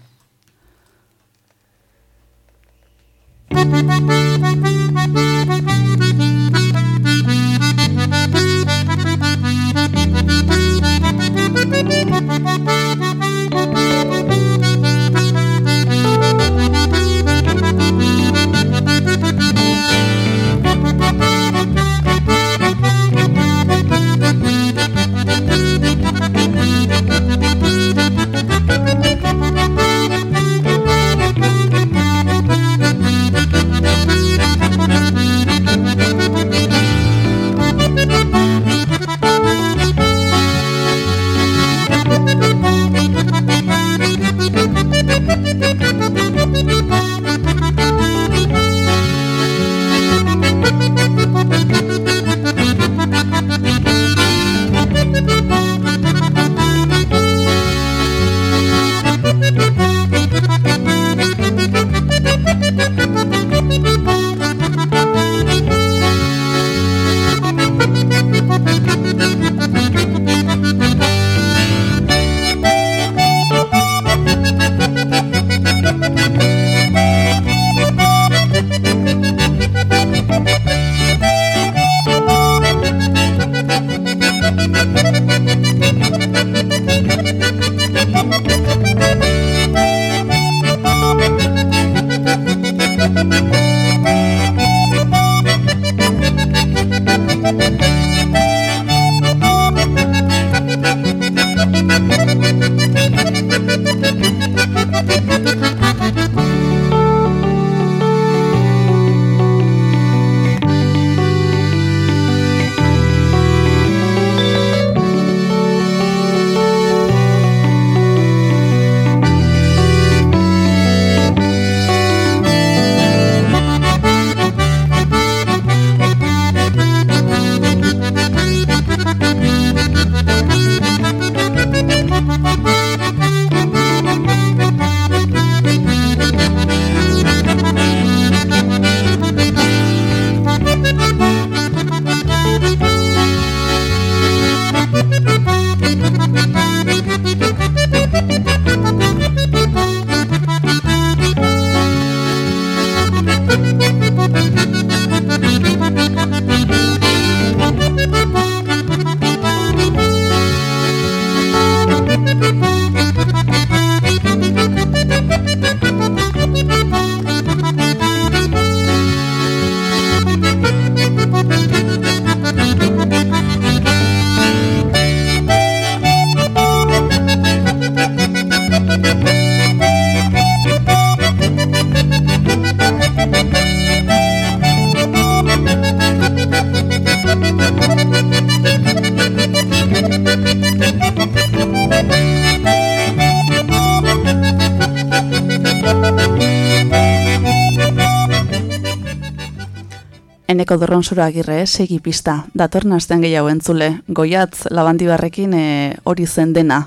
Eneko dorronsura agirre, segi pista, datorna astean gehiago entzule, goiatz labandibarrekin eh, hori zen dena,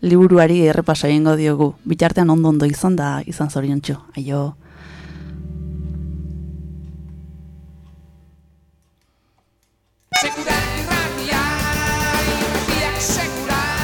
liburuari errepasa egingo diogu, bitartean ondo ondo izan da izan zoriontxu, aio.